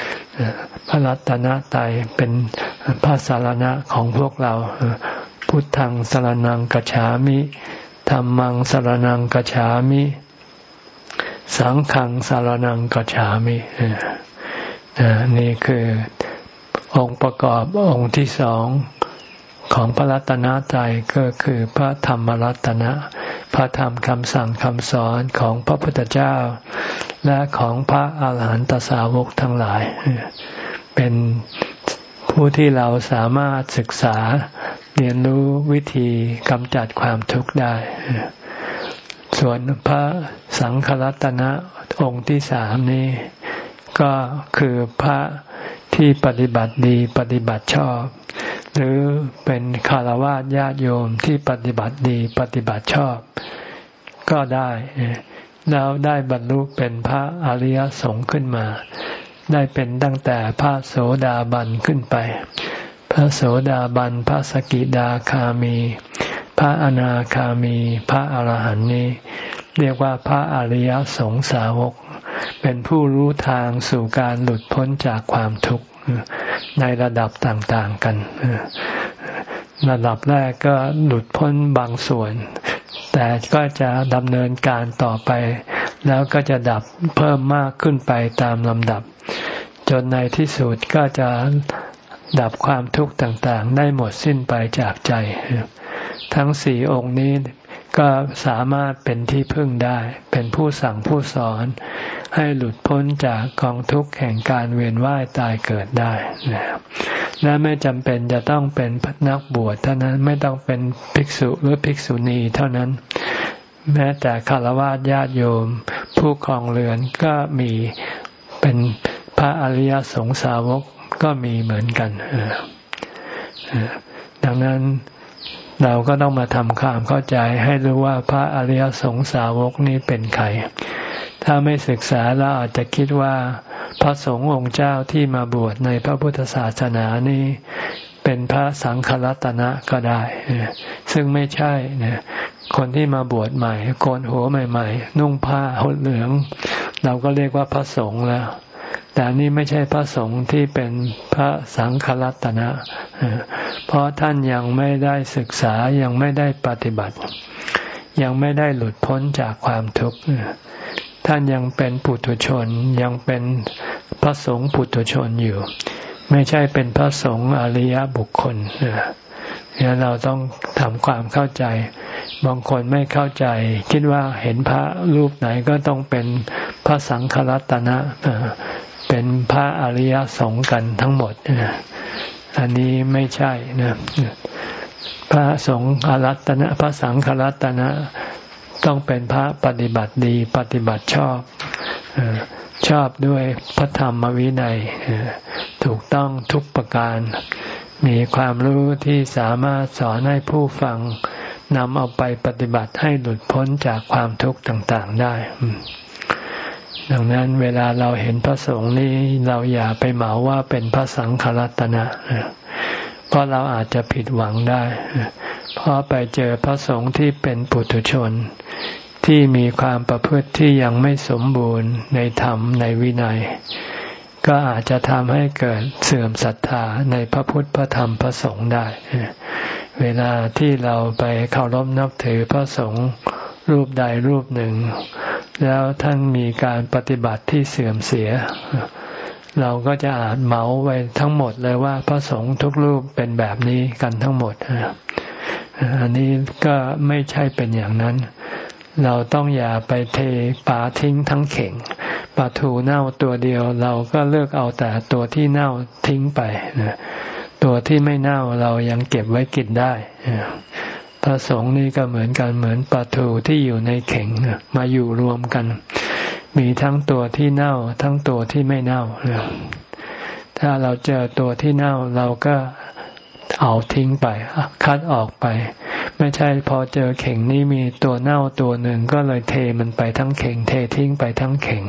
ๆ พระรัตนตรัยเป็นพระสารณะของพวกเรา พุทธังสรนังกัจฉามิ ธรรมังสารนังกัจฉามิ สังฆังสารนังกัจฉามินี่คือองค์ประกอบองค์ที่สองของพระรัตนตรัยก็คือพระธรรมรัตนะ พระธรรมคำสั่งคำสอนของพระพุทธเจ้า และของพระอาหารหันตสาวกทั้งหลาย เป็นผู้ที่เราสามารถศึกษา เรียนรู้วิธีกำจัดความทุกข์ได้ ส่วนพระสังฆรัตนะองค์ที่สามนี้ก็คือพระที่ปฏิบัติดีปฏิบัติชอบ หรือเป็นคารวะญาติโยมที่ปฏิบัติดีปฏิบัติชอบ ก็ได้แล้วได้บรรลุเป็นพระอริยสงฆ์ขึ้นมา ได้เป็นตั้งแต่พระโสดาบันขึ้นไป พระโสดาบัน พระสกิดาคามี พระอนาคามี พระอาหารหันต์นี้ เรียกว่าพระอริยสงสาวก เป็นผู้รู้ทางสู่การหลุดพ้นจากความทุกข์ในระดับต่างๆกัน ระดับแรกก็หลุดพ้นบางส่วน แต่ก็จะดำเนินการต่อไป แล้วก็จะดับเพิ่มมากขึ้นไปตามลำดับ จนในที่สุดก็จะ ดับความทุกข์ต่างๆ ได้หมดสิ้นไปจากใจ ทั้งสี่องค์นี้ก็สามารถเป็นที่พึ่งได้ เป็นผู้สั่งผู้สอน ให้หลุดพ้นจากกองทุกข์แห่งการเวียนว่ายตายเกิดได้นะและไม่จำเป็นจะต้องเป็นนักบวชเท่านั้นไม่ต้องเป็นภิกษุหรือภิกษุณีเท่านั้น แม้แต่คารวะญาติโยม ผู้ครองเรือนก็มีเป็นพระอริยสงสาวก ก็มีเหมือนกันดังนั้นเราก็ต้องมาทำความเข้าใจให้รู้ว่าพระอริยสงสาวกนี้เป็นใคร ถ้าไม่ศึกษาเราอาจจะคิดว่า พระสงฆ์องค์เจ้าที่มาบวชในพระพุทธศาสนานี้ เป็นพระสังฆรัตนะก็ได้ ซึ่งไม่ใช่คนที่มาบวชใหม่โกนหัวใหม่ ๆ นุ่งผ้าหดเหลือง เราก็เรียกว่าพระสงฆ์แล้ว แต่นี่ไม่ใช่พระสงฆ์ที่เป็นพระสังฆรัตนะ เพราะท่านยังไม่ได้ศึกษายังไม่ได้ปฏิบัติ ยังไม่ได้หลุดพ้นจากความทุกข์ท่านยังเป็นปุถุชนยังเป็นพระสงฆ์ปุถุชนอยู่ ไม่ใช่เป็นพระสงฆ์อริยบุคคล เนี่ยเราต้องทำความเข้าใจ บางคนไม่เข้าใจ คิดว่าเห็นพระรูปไหนก็ต้องเป็นพระสังฆรัตนะเป็นพระอริยสงฆ์กันทั้งหมด อันนี้ไม่ใช่นะพระสงฆ์อรัตนะ พระสังฆรัตนะ ต้องเป็นพระปฏิบัติดี ปฏิบัติชอบชอบด้วยพระธรรมวินัยถูกต้องทุกประการ มีความรู้ที่สามารถสอนให้ผู้ฟังนำเอาไปปฏิบัติให้หลุดพ้นจากความทุกข์ต่างๆได้ ดังนั้นเวลาเราเห็นพระสงฆ์นี้เราอย่าไปเหมาว่าเป็นพระสังฆรัตนะ เพราะเราอาจจะผิดหวังได้ เพราะไปเจอพระสงฆ์ที่เป็นปุถุชน ที่มีความประพฤติที่ยังไม่สมบูรณ์ในธรรมในวินัย ก็อาจจะทำให้เกิดเสื่อมศรัทธาในพระพุทธพระธรรมพระสงฆ์ได้ เวลาที่เราไปเคารพนับถือพระสงฆ์รูปใดรูปหนึ่ง แล้วท่านมีการปฏิบัติที่เสื่อมเสีย เราก็จะอาจเหมาไว้ทั้งหมดเลยว่าพระสงฆ์ทุกรูปเป็นแบบนี้กันทั้งหมด อันนี้ก็ไม่ใช่เป็นอย่างนั้น เราต้องอย่าไปเทปลาทิ้งทั้งเข่งปลาทูเน่าตัวเดียวเราก็เลือกเอาแต่ตัวที่เน่าทิ้งไปตัวที่ไม่เน่าเรายังเก็บไว้กินได้พระสงฆ์นี่ก็เหมือนกันเหมือนปลาทูที่อยู่ในเข่งมาอยู่รวมกัน มีทั้งตัวที่เน่า ทั้งตัวที่ไม่เน่าถ้าเราเจอตัวที่เน่าเราก็ เอาทิ้งไป คัดออกไป ไม่ใช่พอเจอเข่งนี้มีตัวเน่าตัวหนึ่งก็เลยเทมันไปทั้งเข่ง เททิ้งไปทั้งเข่ง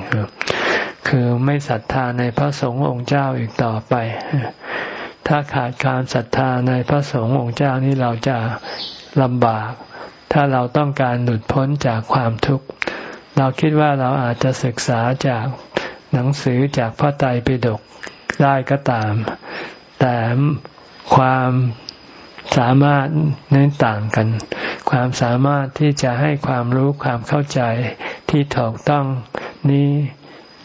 คือไม่ศรัทธาในพระสงฆ์องค์เจ้าอีกต่อไป ถ้าขาดการศรัทธาในพระสงฆ์องค์เจ้านี่เราจะลำบาก ถ้าเราต้องการหลุดพ้นจากความทุกข์ เราคิดว่าเราอาจจะศึกษาจากหนังสือจากพระไตรปิฎกได้ก็ตาม แต่ ความสามารถนั้นต่างกัน ความสามารถที่จะให้ความรู้ความเข้าใจที่ถูกต้องนี้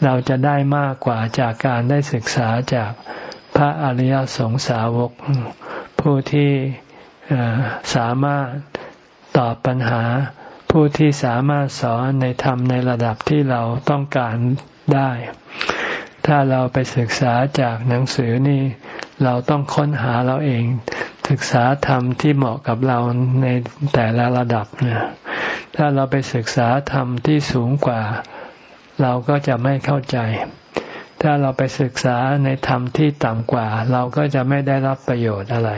เราจะได้มากกว่าจากการได้ศึกษาจากพระอริยสงสาวก ผู้ที่สามารถตอบปัญหา ผู้ที่สามารถสอนในธรรมในระดับที่เราต้องการได้ ถ้าเราไปศึกษาจากหนังสือนี่ เราต้องค้นหาเราเอง ศึกษาธรรมที่เหมาะกับเราในแต่ละระดับเนี่ยถ้าเราไปศึกษาธรรมที่สูงกว่า เราก็จะไม่เข้าใจ ถ้าเราไปศึกษาในธรรมที่ต่ำกว่า เราก็จะไม่ได้รับประโยชน์อะไร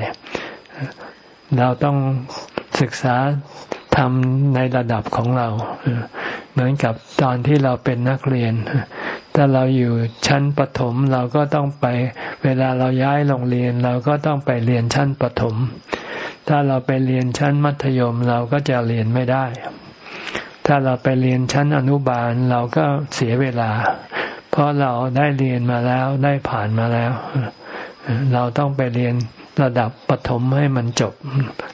เราต้องศึกษาธรรมในระดับของเรา เหมือนกับตอนที่เราเป็นนักเรียน ถ้าเราอยู่ชั้นประถมเราก็ต้องไป เวลาเราย้ายโรงเรียน เราก็ต้องไปเรียนชั้นประถม ถ้าเราไปเรียนชั้นมัธยมเราก็จะเรียนไม่ได้ ถ้าเราไปเรียนชั้นอนุบาลเราก็เสียเวลา เพราะเราได้เรียนมาแล้วได้ผ่านมาแล้ว เราต้องไปเรียนระดับปฐมให้มันจบ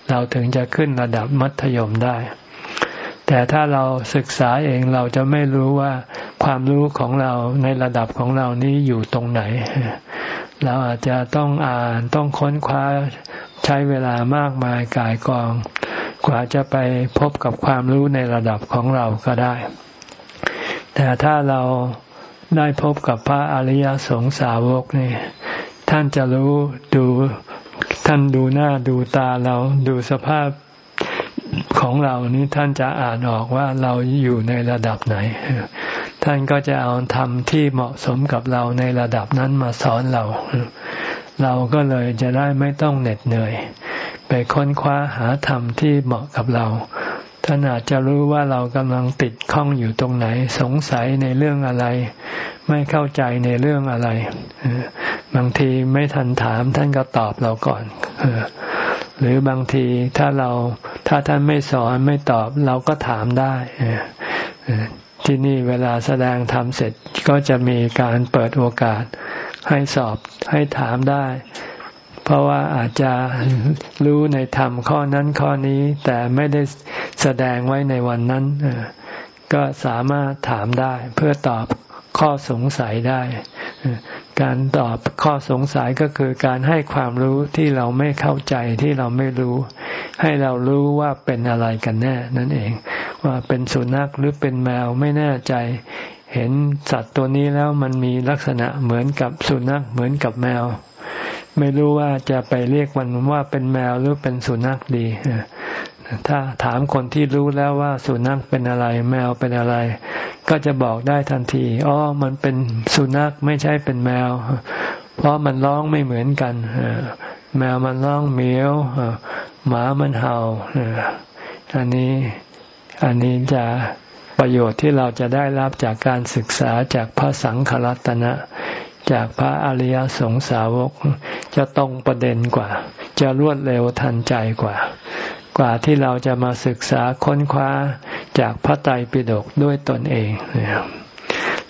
เราถึงจะขึ้นระดับมัธยมได้ แต่ถ้าเราศึกษาเองเราจะไม่รู้ว่าความรู้ของเราในระดับของเรานี้อยู่ตรงไหน เราอาจจะต้องอ่านต้องค้นคว้าใช้เวลามากมายกายกอง กว่าจะไปพบกับความรู้ในระดับของเราก็ได้ แต่ถ้าเราได้พบกับพระอริยสงสาวกนี่ท่านจะรู้ดูท่านดูหน้าดูตาเราดูสภาพ ของเรานี้ท่านจะอ่านออกว่าเราอยู่ในระดับไหน ท่านก็จะเอาธรรมที่เหมาะสมกับเราในระดับนั้นมาสอนเรา เราก็เลยจะได้ไม่ต้องเหน็ดเหนื่อย ไปค้นคว้าหาธรรมที่เหมาะกับเราท่านอาจจะรู้ว่าเรากำลังติดข้องอยู่ตรงไหน สงสัยในเรื่องอะไร ไม่เข้าใจในเรื่องอะไรบางทีไม่ทันถามท่านก็ตอบเราก่อน หรือบางทีถ้าเราถ้าท่านไม่สอนไม่ตอบเราก็ถามได้ที่นี่เวลาแสดงธรรมเสร็จก็จะมีการเปิดโอกาสให้สอบให้ถามได้ เพราะว่าอาจจะรู้ในธรรมข้อนั้นข้อนี้แต่ไม่ได้แสดงไว้ในวันนั้น ก็สามารถถามได้เพื่อตอบข้อสงสัยได้ การตอบข้อสงสัยก็คือการให้ความรู้ที่เราไม่เข้าใจที่เราไม่รู้ ให้เรารู้ว่าเป็นอะไรกันแน่นั่นเอง ว่าเป็นสุนัขหรือเป็นแมวไม่แน่ใจ เห็นสัตว์ตัวนี้แล้วมันมีลักษณะเหมือนกับสุนัขเหมือนกับแมว ไม่รู้ว่าจะไปเรียกมันว่าเป็นแมวหรือเป็นสุนัขดี ถ้าถามคนที่รู้แล้วว่าสุนัขเป็นอะไร แมวเป็นอะไร ก็จะบอกได้ทันทีอ๋อมันเป็นสุนัขไม่ใช่เป็นแมว เพราะมันร้องไม่เหมือนกันแมวมันร้องเมียวหมามันเห่าอันนี้อันนี้จะประโยชน์ที่เราจะได้รับจากการศึกษาจากพระสังฆรัตนะ จากพระอริยสงสาวก จะตรงประเด็นกว่า จะรวดเร็วทันใจกว่า กว่าที่เราจะมาศึกษาค้นคว้าจากพระไตรปิฎกด้วยตนเอง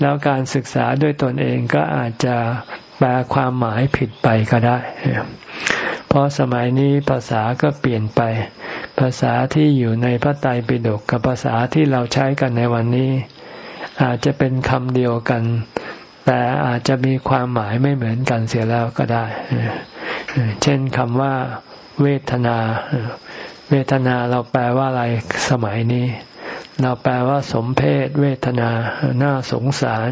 แล้วการศึกษาด้วยตนเองก็อาจจะแปลความหมายผิดไปก็ได้ เพราะสมัยนี้ภาษาก็เปลี่ยนไป ภาษาที่อยู่ในพระไตรปิฎกกับภาษาที่เราใช้กันในวันนี้ อาจจะเป็นคำเดียวกัน แต่อาจจะมีความหมายไม่เหมือนกันเสียแล้วก็ได้ เช่นคำว่า เวทนา เวทนาเราแปลว่าอะไรสมัยนี้ เราแปลว่าสมเพศเวทนาน่าสงสาร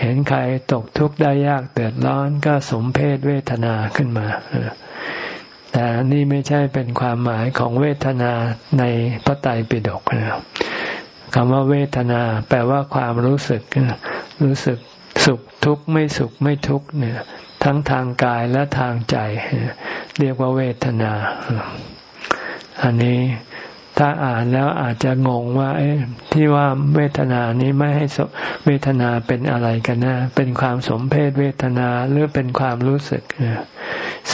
เห็นใครตกทุกข์ได้ยากเดือดร้อนก็สมเพศเวทนาขึ้นมาแต่นี่ไม่ใช่เป็นความหมายของเวทนาในพระไตรปิฎกนะคำว่าเวทนา แปลว่าความรู้สึก รู้สึกสุขทุกข์ไม่สุขไม่ทุกข์เนี่ย ทั้งทางกายและทางใจ เรียกว่าเวทนา อันนี้ถ้าอ่านแล้วอาจจะงงว่าที่ว่าเวทนานี้ไม่ให้เวทนาเป็นอะไรกันนะ เป็นความสมเพศเวทนาหรือเป็นความรู้สึก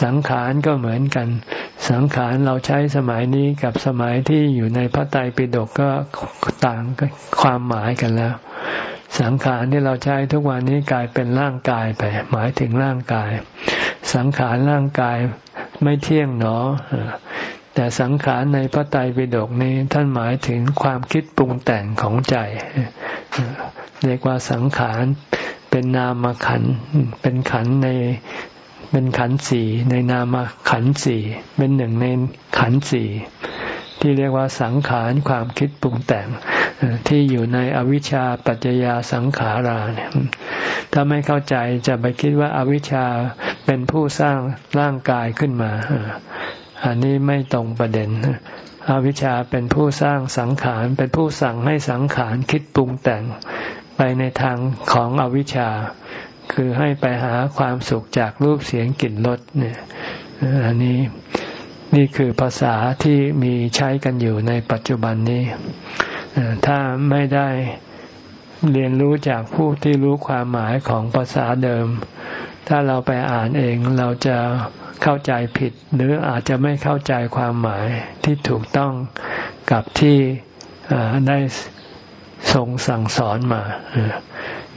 สังขารก็เหมือนกัน สังขารเราใช้สมัยนี้กับสมัยที่อยู่ในพระไตรปิฎกก็ต่างความหมายกันแล้ว สังขารที่เราใช้ทุกวันนี้กลายเป็นร่างกายไป หมายถึงร่างกาย สังขารร่างกายไม่เที่ยงหนอ แต่สังขารในพระไตรปิฎกนี้ท่านหมายถึงความคิดปรุงแต่งของใจ เรียกว่าสังขารเป็นนามขัน เป็นขันในเป็นขันสี่ในนามขันสี่เป็นหนึ่งในขันสี่ที่เรียกว่าสังขารความคิดปรุงแต่งที่อยู่ในอวิชชาปัจจยาสังขาราเนี่ยถ้าไม่เข้าใจจะไปคิดว่าอาวิชชาเป็นผู้สร้างร่างกายขึ้นมา อันนี้ไม่ตรงประเด็นอวิชชาเป็นผู้สร้างสังขาร เป็นผู้สั่งให้สังขารคิดปรุงแต่งไปในทางของอวิชชา คือให้ไปหาความสุขจากรูปเสียงกลิ่นรสเนี่ย อันนี้นี่คือภาษาที่มีใช้กันอยู่ในปัจจุบันนี้ ถ้าไม่ได้เรียนรู้จากผู้ที่รู้ความหมายของภาษาเดิม ถ้าเราไปอ่านเองเราจะ เข้าใจผิด หรืออาจจะไม่เข้าใจความหมายที่ถูกต้องกับที่ได้ทรงสั่งสอนมา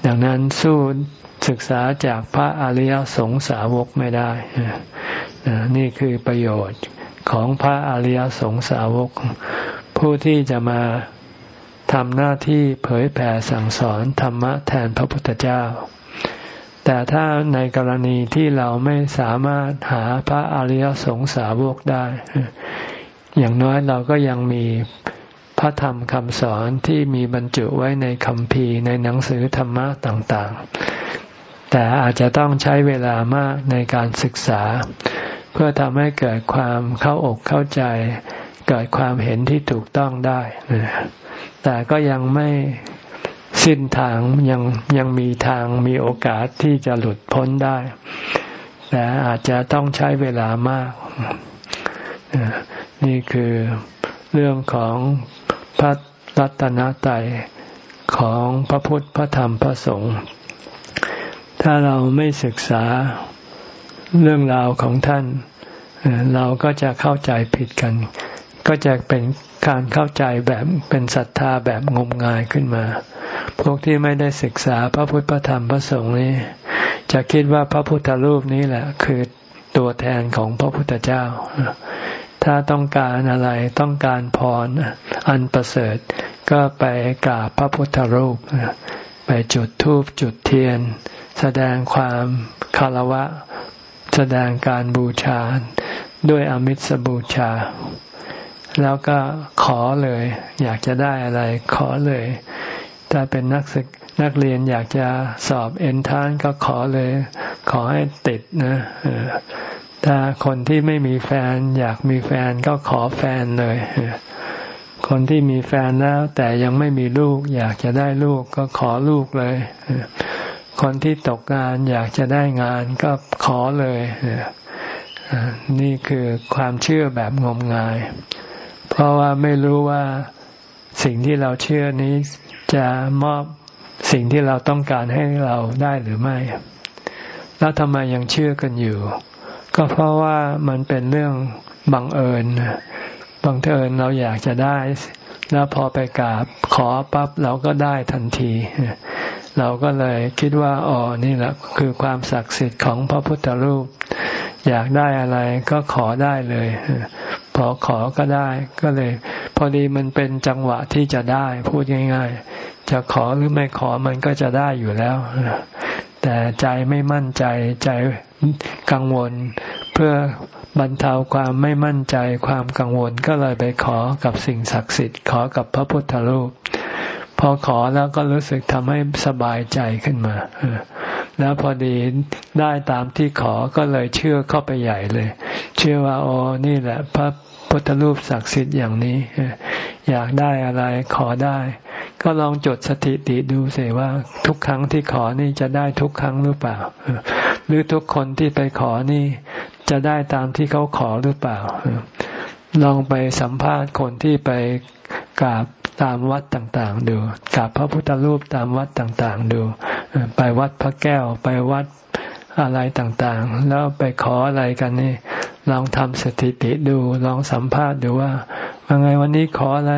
ดังนั้นสู้ศึกษาจากพระอริยสงสาวกไม่ได้ นี่คือประโยชน์ของพระอริยสงสาวก ผู้ที่จะมาทำหน้าที่เผยแผ่สั่งสอนธรรมะแทนพระพุทธเจ้า แต่ถ้าในกรณีที่เราไม่สามารถหาพระอริยสงสาวกได้ อย่างน้อยเราก็ยังมีพระธรรมคำสอนที่มีบรรจุไว้ในคำพีในหนังสือธรรมะต่างๆ แต่อาจจะต้องใช้เวลามากในการศึกษา เพื่อทำให้เกิดความเข้าอกเข้าใจ เกิดความเห็นที่ถูกต้องได้ แต่ก็ยังไม่ สิ้นทางยังยังมีทางมีโอกาสที่จะหลุดพ้นได้ แต่อาจจะต้องใช้เวลามาก นี่คือเรื่องของพระรัตนตรัยของพระพุทธพระธรรมพระสงฆ์ถ้าเราไม่ศึกษาเรื่องราวของท่าน เราก็จะเข้าใจผิดกัน ก็จะเป็นการเข้าใจแบบเป็นศรัทธาแบบงมงายขึ้นมา พวกที่ไม่ได้ศึกษาพระพุทธพระธรรมพระสงฆ์นี้ จะคิดว่าพระพุทธรูปนี้แหละ คือตัวแทนของพระพุทธเจ้า ถ้าต้องการอะไรต้องการพรอันประเสริฐ ก็ไปกราบพระพุทธรูป ไปจุดธูปจุดเทียน แสดงความคารวะ แสดงการบูชาด้วยอมิสบูชา แล้วก็ขอเลย อยากจะได้อะไรขอเลย ถ้าเป็นนักศึกนักเรียนอยากจะสอบเอ็นทานก็ขอเลย ขอให้ติดนะถ้าคนที่ไม่มีแฟน อยากมีแฟนก็ขอแฟนเลยคนที่มีแฟนแล้ว แต่ยังไม่มีลูก อยากจะได้ลูกก็ขอลูกเลย คนที่ตกงานอยากจะได้งานก็ขอเลยนี่คือความเชื่อแบบงมงาย เพราะว่าไม่รู้ว่า สิ่งที่เราเชื่อนี้จะมอบสิ่งที่เราต้องการให้เราได้หรือไม่ แล้วทำไมยังเชื่อกันอยู่ ก็เพราะว่ามันเป็นเรื่องบังเอิญบังเอิญเราอยากจะได้ แล้วพอไปกราบขอปั๊บเราก็ได้ทันที เราก็เลยคิดว่าอ๋อนี่แหละคือความศักดิ์สิทธิ์ของพระพุทธรูป อยากได้อะไรก็ขอได้เลย พอขอก็ได้ก็เลย พอดีมันเป็นจังหวะที่จะได้ พูดง่าย ๆ จะขอหรือไม่ขอมันก็จะได้อยู่แล้ว แต่ใจไม่มั่นใจใจกังวล เพื่อบรรเทาความไม่มั่นใจความกังวลก็เลยไปขอกับสิ่งศักดิ์สิทธิ์ขอกับพระพุทธรูปพอขอแล้วก็รู้สึกทำให้สบายใจขึ้นมา แล้วพอดีได้ตามที่ขอก็เลยเชื่อเข้าไปใหญ่เลย เชื่อว่าโอ้นี่แหละ พระพุทธรูปศักดิ์สิทธิ์อย่างนี้ อยากได้อะไรขอได้ ก็ลองจดสถิติดูเสียว่า ทุกครั้งที่ขอนี่จะได้ทุกครั้งหรือเปล่า หรือทุกคนที่ไปขอนี่จะได้ตามที่เขาขอหรือเปล่าลองไปสัมภาษณ์คนที่ไป กราบตามวัดต่างๆ ดูกราบพระพุทธรูปตามวัดต่างๆ ดู ไปวัดพระแก้วไปวัดอะไรต่างๆ แล้วไปขออะไรกันนี่ลองทำสถิติดูลองสัมภาษณ์ดูว่าว่าไงวันนี้ขออะไร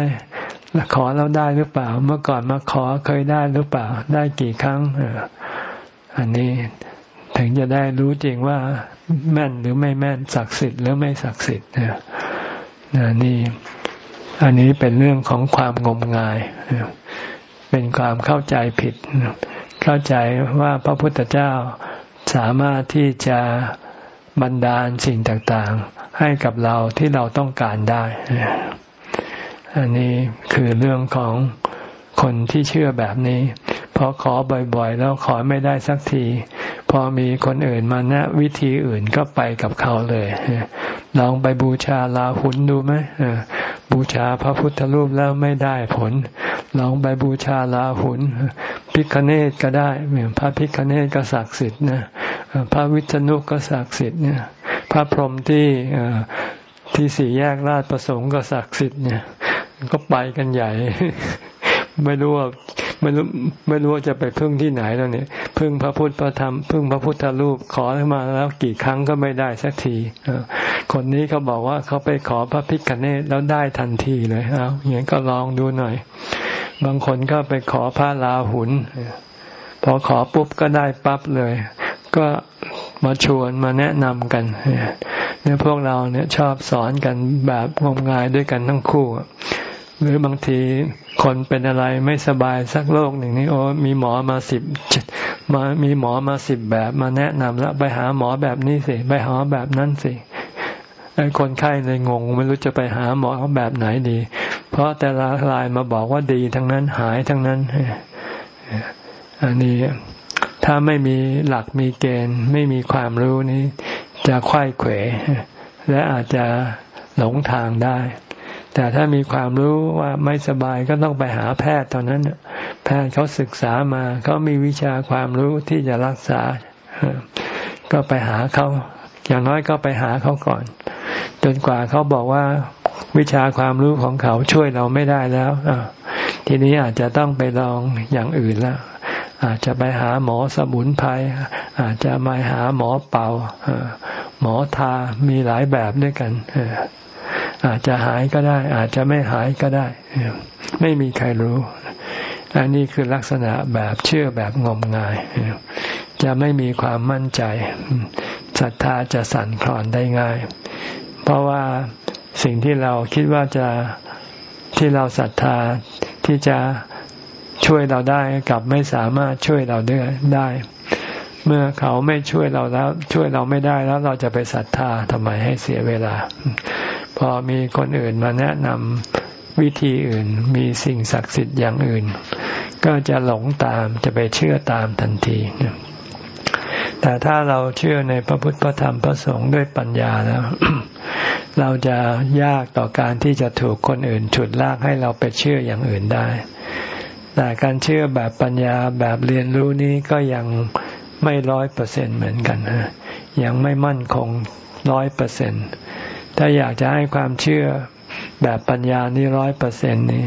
ขอแล้วได้หรือเปล่า เมื่อก่อนมาขอเคยได้หรือเปล่า ได้กี่ครั้งอันนี้ถึงจะได้รู้จริงว่าแม่นหรือไม่แม่นศักดิ์สิทธิ์หรือไม่ศักดิ์สิทธิ์นะนี่ อันนี้เป็นเรื่องของความงมงาย เป็นความเข้าใจผิด เข้าใจว่าพระพุทธเจ้าสามารถที่จะบันดาลสิ่งต่างๆ ให้กับเราที่เราต้องการได้ อันนี้คือเรื่องของคนที่เชื่อแบบนี้ พอขอบ่อยๆ แล้วขอไม่ได้สักที พอมีคนอื่นมาแนะวิธีอื่นก็ไปกับเขาเลย ลองไปบูชาลาหุนดูไหม บูชาพระพุทธรูปแล้วไม่ได้ผล ลองไปบูชาลาหุนพิคเนตก็ได้พระพิคเนตก็ศักดิ์สิทธิ์นะพระวิษณุก็ศักดิ์สิทธิ์เนี่ยพระพรหมที่ที่สี่แยกราชประสงค์ก็ศักดิ์สิทธิ์เนี่ย ก็ไปกันใหญ่ ไม่รู้ว่า ไม่รู้ไม่รู้ว่าจะไปพึ่งที่ไหนแล้วเนี่ย พึ่งพระพุทธพระธรรมพึ่งพระพุทธรูปขอมาแล้วกี่ครั้งก็ไม่ได้สักทีคนนี้เขาบอกว่าเขาไปขอพระพิฆเนศแล้วได้ทันทีเลยเอาอย่างนี้ก็ลองดูหน่อย บางคนก็ไปขอพระลาหุนพอขอปุ๊บก็ได้ปั๊บเลย ก็มาชวนมาแนะนำกันเนี่ยพวกเราเนี่ยชอบสอนกันแบบงมงายด้วยกันทั้งคู่ หรือบางที คนเป็นอะไรไม่สบายสักโรคหนึ่งนี่โอ้มีหมอมาสิบมามีหมอมาสิบแบบมาแนะนำแล้วไปหาหมอแบบนี้สิไปหาแบบนั้นสิไอ้คนไข้เลยงงไม่รู้จะไปหาหมอแบบไหนดี เพราะแต่ละรายมาบอกว่าดีทั้งนั้นหายทั้งนั้นอันนี้ถ้าไม่มีหลักมีเกณฑ์ ไม่มีความรู้นี้ จะควยเขวและอาจจะหลงทางได้ แต่ถ้ามีความรู้ว่าไม่สบายก็ต้องไปหาแพทย์ตอนนั้นแพทย์เขาศึกษามาเขามีวิชาความรู้ที่จะรักษา ก็ไปหาเขาอย่างน้อยก็ไปหาเขาก่อน จนกว่าเขาบอกว่าวิชาความรู้ของเขาช่วยเราไม่ได้แล้วทีนี้อาจจะต้องไปลองอย่างอื่นแล้วอาจจะไปหาหมอสมุนไพรอาจจะมาหาหมอเป่าหมอทามีหลายแบบด้วยกัน อาจจะหายก็ได้ อาจจะไม่หายก็ได้ ไม่มีใครรู้ อันนี้คือลักษณะแบบเชื่อแบบงมงาย จะไม่มีความมั่นใจศรัทธาจะสั่นคลอนได้ง่าย เพราะว่าสิ่งที่เราคิดว่าจะที่เราศรัทธาที่จะช่วยเราได้กับไม่สามารถช่วยเราได้ เมื่อเขาไม่ช่วยเราแล้ว ช่วยเราไม่ได้แล้วเราจะไปศรัทธาทำไมให้เสียเวลา พอมีคนอื่นมาแนะนำวิธีอื่น มีสิ่งศักดิ์สิทธิ์อย่างอื่น ก็จะหลงตามจะไปเชื่อตามทันทีแต่ถ้าเราเชื่อในพระพุทธพระธรรมพระสงฆ์ด้วยปัญญาแล้ว เราจะยากต่อการที่จะถูกคนอื่นฉุดลากให้เราไปเชื่ออย่างอื่นได้ แต่การเชื่อแบบปัญญาแบบเรียนรู้นี้ก็ยังไม่ร้อยเปอร์เซ็นเหมือนกันฮะยังไม่มั่นคงร้อยเปอร์เซ็นต์ ถ้าอยากจะให้ความเชื่อแบบปัญญานี่ร้อยเปอร์เซ็นนี่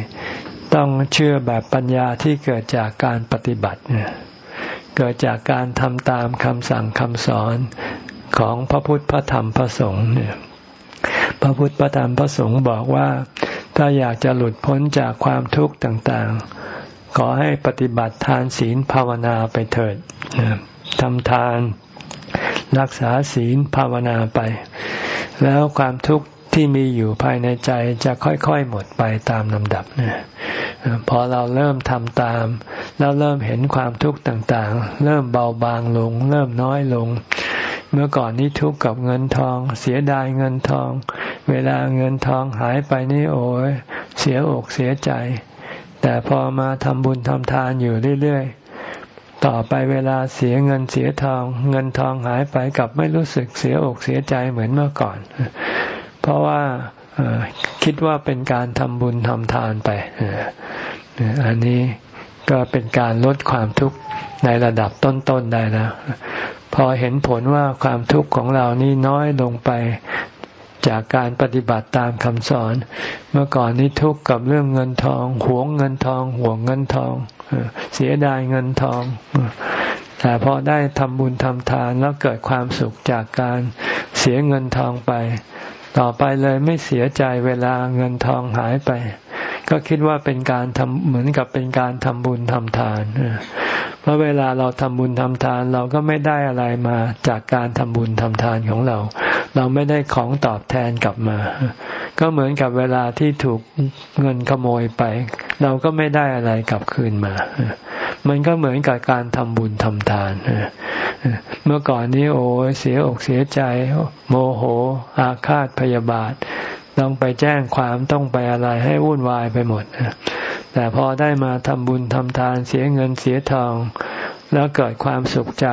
ต้องเชื่อแบบปัญญาที่เกิดจากการปฏิบัติเนี่ยเกิดจากการทำตามคำสั่งคำสอนของพระพุทธพระธรรมพระสงฆ์เนี่ยพระพุทธพระธรรมพระสงฆ์บอกว่า ถ้าอยากจะหลุดพ้นจากความทุกข์ต่างๆ ขอให้ปฏิบัติทานศีลภาวนาไปเถิดทำทาน รักษาศีลภาวนาไป แล้วความทุกข์ที่มีอยู่ภายในใจจะค่อยๆหมดไปตามลำดับนี่ยพอเราเริ่มทำตาม แล้วเริ่มเห็นความทุกข์ต่างๆ เริ่มเบาบางลง เริ่มน้อยลง เมื่อก่อนนี้ทุกข์กับเงินทอง เสียดายเงินทอง เวลาเงินทองหายไปนี่โอ้ยเสียอกเสียใจ แต่พอมาทำบุญทำทานอยู่เรื่อยๆ ต่อไปเวลาเสียเงินเสียทอง เงินทองหายไปกับไม่รู้สึกเสียอกเสียใจเหมือนเมื่อก่อน เพราะว่าคิดว่าเป็นการทำบุญทำทานไปอันนี้ก็เป็นการลดความทุกข์ในระดับต้นๆได้แล้วพอเห็นผลว่าความทุกข์ของเรานี่น้อยลงไปจากการปฏิบัติตามคำสอน เมื่อก่อนนี้ทุกข์กับเรื่องเงินทอง หวงเงินทองหวงเงินทอง เสียดายเงินทอง แต่พอได้ทำบุญทำทานแล้วเกิดความสุขจากการเสียเงินทองไป ต่อไปเลยไม่เสียใจเวลาเงินทองหายไป ก็คิดว่าเป็นการทำเหมือนกับเป็นการทำบุญทำทานเพราะเวลาเราทำบุญทำทานเราก็ไม่ได้อะไรมาจากการทำบุญทำทานของเรา เราไม่ได้ของตอบแทนกลับมา ก็เหมือนกับเวลาที่ถูกเงินขโมยไป เราก็ไม่ได้อะไรกลับคืนมา มันก็เหมือนกับการทำบุญทำทาน เมื่อก่อนนี้โอ้เสียอกเสียใจ โมโห อาฆาตพยาบาท ต้องไปแจ้งความต้องไปอะไรให้วุ่นวายไปหมด แต่พอได้มาทำบุญทำทานเสียเงินเสียทอง แล้วเกิดความสุขใจ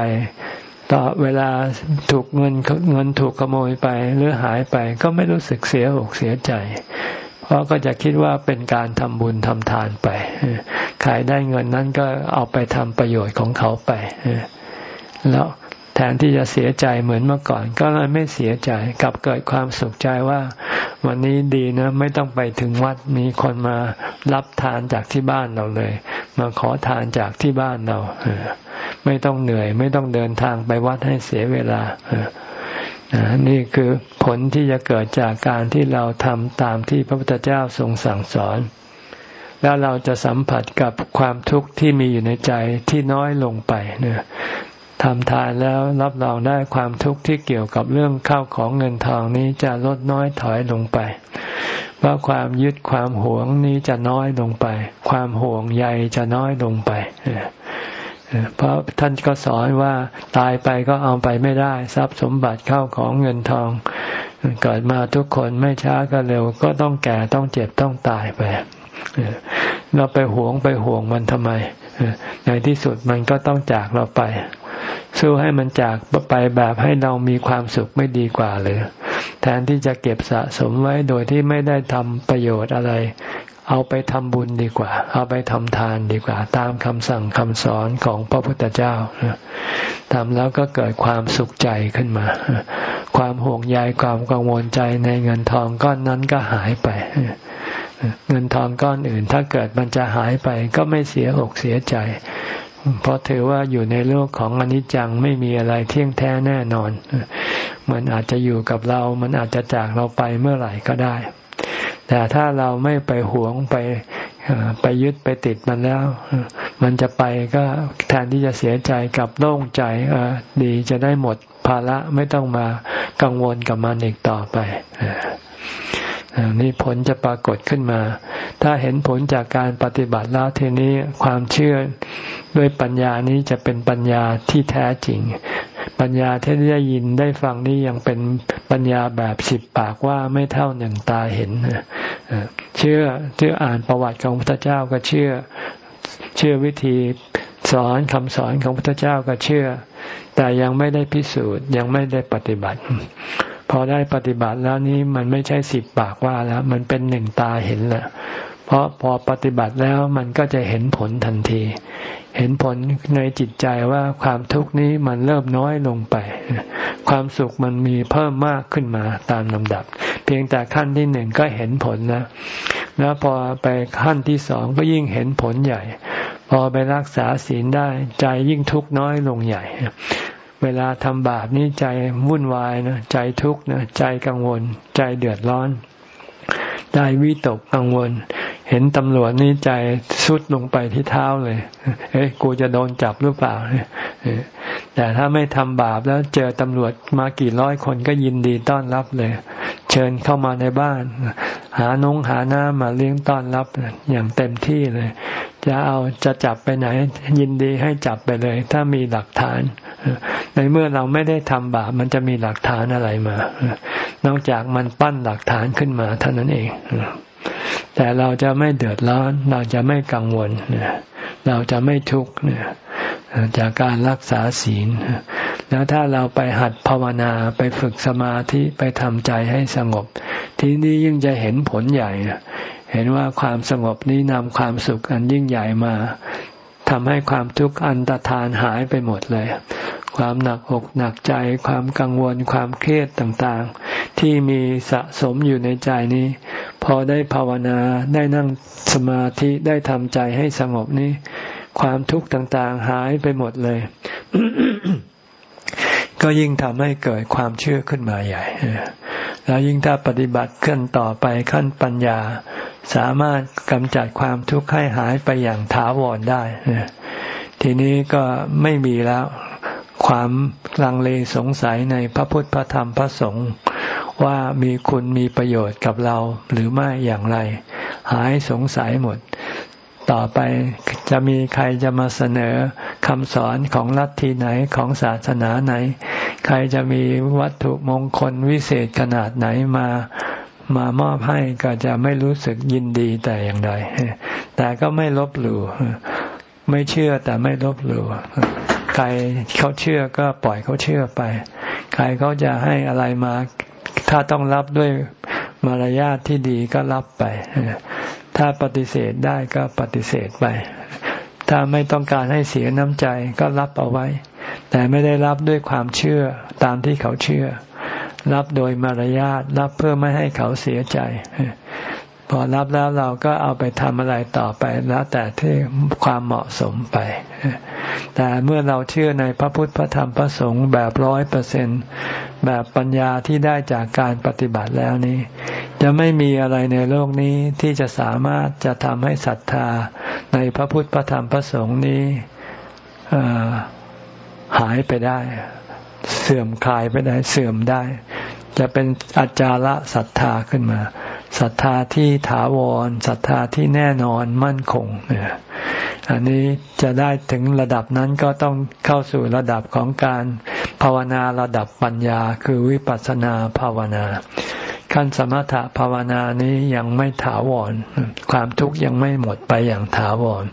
ต่อเวลาถูกเงินเงินถูกขโมยไปหรือหายไป ก็ไม่รู้สึกเสียอกเสียใจ เพราะก็จะคิดว่าเป็นการทำบุญทำทานไปขายได้เงินนั้นก็เอาไปทำประโยชน์ของเขาไปแล้วแทนที่จะเสียใจเหมือนเมื่อก่อน ก็เลยไม่เสียใจกลับเกิดความสุขใจว่า วันนี้ดีนะ ไม่ต้องไปถึงวัดมีคนมารับทานจากที่บ้านเราเลย มาขอทานจากที่บ้านเรา ไม่ต้องเหนื่อย ไม่ต้องเดินทางไปวัดให้เสียเวลานี่คือผลที่จะเกิดจากการที่เราทำตามที่พระพุทธเจ้าทรงสั่งสอน แล้วเราจะสัมผัสกับความทุกข์ที่มีอยู่ในใจที่น้อยลงไปเนี่ยทำทานแล้วรับรองได้ความทุกข์ที่เกี่ยวกับเรื่องข้าวของเงินทองนี้จะลดน้อยถอยลงไปเพราะความยึดความหวงนี้จะน้อยลงไป ความห่วงใยจะน้อยลงไป เพราะท่านก็สอนว่าตายไปก็เอาไปไม่ได้ ทรัพย์สมบัติเข้าของเงินทอง เกิดมาทุกคนไม่ช้าก็เร็ว ก็ต้องแก่ต้องเจ็บต้องตายไปเราไปหวงไปห่วงมันทำไมในที่สุดมันก็ต้องจากเราไป สู้ให้มันจากไปแบบให้เรามีความสุขไม่ดีกว่าเลยแทนที่จะเก็บสะสมไว้โดยที่ไม่ได้ทำประโยชน์อะไร เอาไปทำบุญดีกว่า เอาไปทำทานดีกว่า ตามคำสั่งคำสอนของพระพุทธเจ้าทำแล้วก็เกิดความสุขใจขึ้นมา ความห่วงใยความกังวลใจในเงินทองก้อนนั้นก็หายไป เงินทองก้อนอื่น ถ้าเกิดมันจะหายไปก็ไม่เสียอกเสียใจ เพราะถือว่าอยู่ในโลกของอนิจจังไม่มีอะไรเที่ยงแท้แน่นอน มันอาจจะอยู่กับเรา มันอาจจะจากเราไปเมื่อไหร่ก็ได้ แต่ถ้าเราไม่ไปหวงไปไปยึดไปติดมันแล้ว มันจะไปก็แทนที่จะเสียใจกับโล่งใจดีจะได้หมดภาระไม่ต้องมากังวลกับมันอีกต่อไปนี่ผลจะปรากฏขึ้นมา ถ้าเห็นผลจากการปฏิบัติแล้วทีนี้ความเชื่อ ด้วยปัญญานี้จะเป็นปัญญาที่แท้จริง ปัญญาที่ได้ยินได้ฟังนี้ยังเป็นปัญญาแบบสิบปากว่าไม่เท่าหนึ่งตาเห็นเชื่อเชื่ออ่านประวัติของพระเจ้าก็เชื่อ เชื่อวิธีสอนคำสอนของพระเจ้าก็เชื่อ แต่ยังไม่ได้พิสูจน์ยังไม่ได้ปฏิบัติ พอได้ปฏิบัติแล้วนี้มันไม่ใช่สิบปากว่าแล้ว มันเป็นหนึ่งตาเห็นแหละเพราะพอปฏิบัติแล้วมันก็จะเห็นผลทันที เห็นผลในจิตใจว่าความทุกข์นี้มันเริ่มน้อยลงไป ความสุขมันมีเพิ่มมากขึ้นมาตามลำดับ เพียงแต่ขั้นที่หนึ่งก็เห็นผลแล้วแล้วพอไปขั้นที่สองก็ยิ่งเห็นผลใหญ่ พอไปรักษาศีลได้ใจยิ่งทุกข์น้อยลงใหญ่ เวลาทำบาปนี่ใจวุ่นวายนะใจทุกข์นะใจกังวล ใจเดือดร้อน ใจวิตกกังวล เห็นตำรวจนี่ใจสุดลงไปที่เท้าเลย เอ๊ะกูจะโดนจับหรือเปล่าแต่ถ้าไม่ทำบาปแล้วเจอตำรวจมากี่ร้อยคนก็ยินดีต้อนรับเลย เชิญเข้ามาในบ้าน หานงหาหน้ามาเลี้ยงต้อนรับอย่างเต็มที่เลย จะเอาจะจับไปไหน ยินดีให้จับไปเลย ถ้ามีหลักฐาน ในเมื่อเราไม่ได้ทำบาปมันจะมีหลักฐานอะไรมา นอกจากมันปั้นหลักฐานขึ้นมาเท่านั้นเอง แต่เราจะไม่เดือดร้อน เราจะไม่กังวลเราจะไม่ทุกข์จากการรักษาศีล แล้วถ้าเราไปหัดภาวนาไปฝึกสมาธิไปทำใจให้สงบ ทีนี้ยิ่งจะเห็นผลใหญ่ เห็นว่าความสงบนี้นำความสุขอันยิ่งใหญ่มาทำให้ความทุกข์อันตรธานหายไปหมดเลย ความหนักอกหนักใจ ความกังวลความเครียดต่างๆ ที่มีสะสมอยู่ในใจนี้ พอได้ภาวนาได้นั่งสมาธิได้ทำใจให้สงบนี้ ความทุกข์ต่างๆหายไปหมดเลย ก็ยิ่งทำให้เกิดความเชื่อขึ้นมาใหญ่แล้วยิ่งถ้าปฏิบัติขึ้นต่อไปขั้นปัญญา สามารถกำจัดความทุกข์ให้หายไปอย่างถาวรได้ทีนี้ก็ไม่มีแล้ว ความลังเลสงสัยในพระพุทธพระธรรมพระสงฆ์ว่ามีคุณมีประโยชน์กับเราหรือไม่อย่างไร หายสงสัยหมด ต่อไปจะมีใครจะมาเสนอคำสอนของลัทธิไหนของศาสนาไหน ใครจะมีวัตถุมงคลวิเศษขนาดไหนมามามอบให้ก็จะไม่รู้สึกยินดีแต่อย่างใดแต่ก็ไม่ลบหลู่ไม่เชื่อแต่ไม่ลบหลู่ ใครเขาเชื่อก็ปล่อยเขาเชื่อไป ใครเขาจะให้อะไรมา ถ้าต้องรับด้วยมารยาทที่ดีก็รับไป ถ้าปฏิเสธได้ก็ปฏิเสธไป ถ้าไม่ต้องการให้เสียน้ำใจก็รับเอาไว้ แต่ไม่ได้รับด้วยความเชื่อตามที่เขาเชื่อ รับโดยมารยาทรับเพื่อไม่ให้เขาเสียใจ พอรับแล้วเราก็เอาไปทำอะไรต่อไปแล้วแต่ที่ความเหมาะสมไป แต่เมื่อเราเชื่อในพระพุทธพระธรรมพระสงฆ์แบบร้อยเปอร์เซ็นแบบปัญญาที่ได้จากการปฏิบัติแล้วนี้ จะไม่มีอะไรในโลกนี้ที่จะสามารถจะทำให้ศรัทธาในพระพุทธพระธรรมพระสงฆ์นี้หายไปได้ เสื่อมคลายไปได้เสื่อมได้ จะเป็นอาจาระศรัทธาขึ้นมาศรัทธาที่ถาวรศรัทธาที่แน่นอนมั่นคงเนี่ย อันนี้จะได้ถึงระดับนั้นก็ต้องเข้าสู่ระดับของการภาวนาระดับปัญญา คือวิปัสสนาภาวนา ขั้นสมถะภาวนานี้ยังไม่ถาวร ความทุกข์ยังไม่หมดไปอย่างถาวร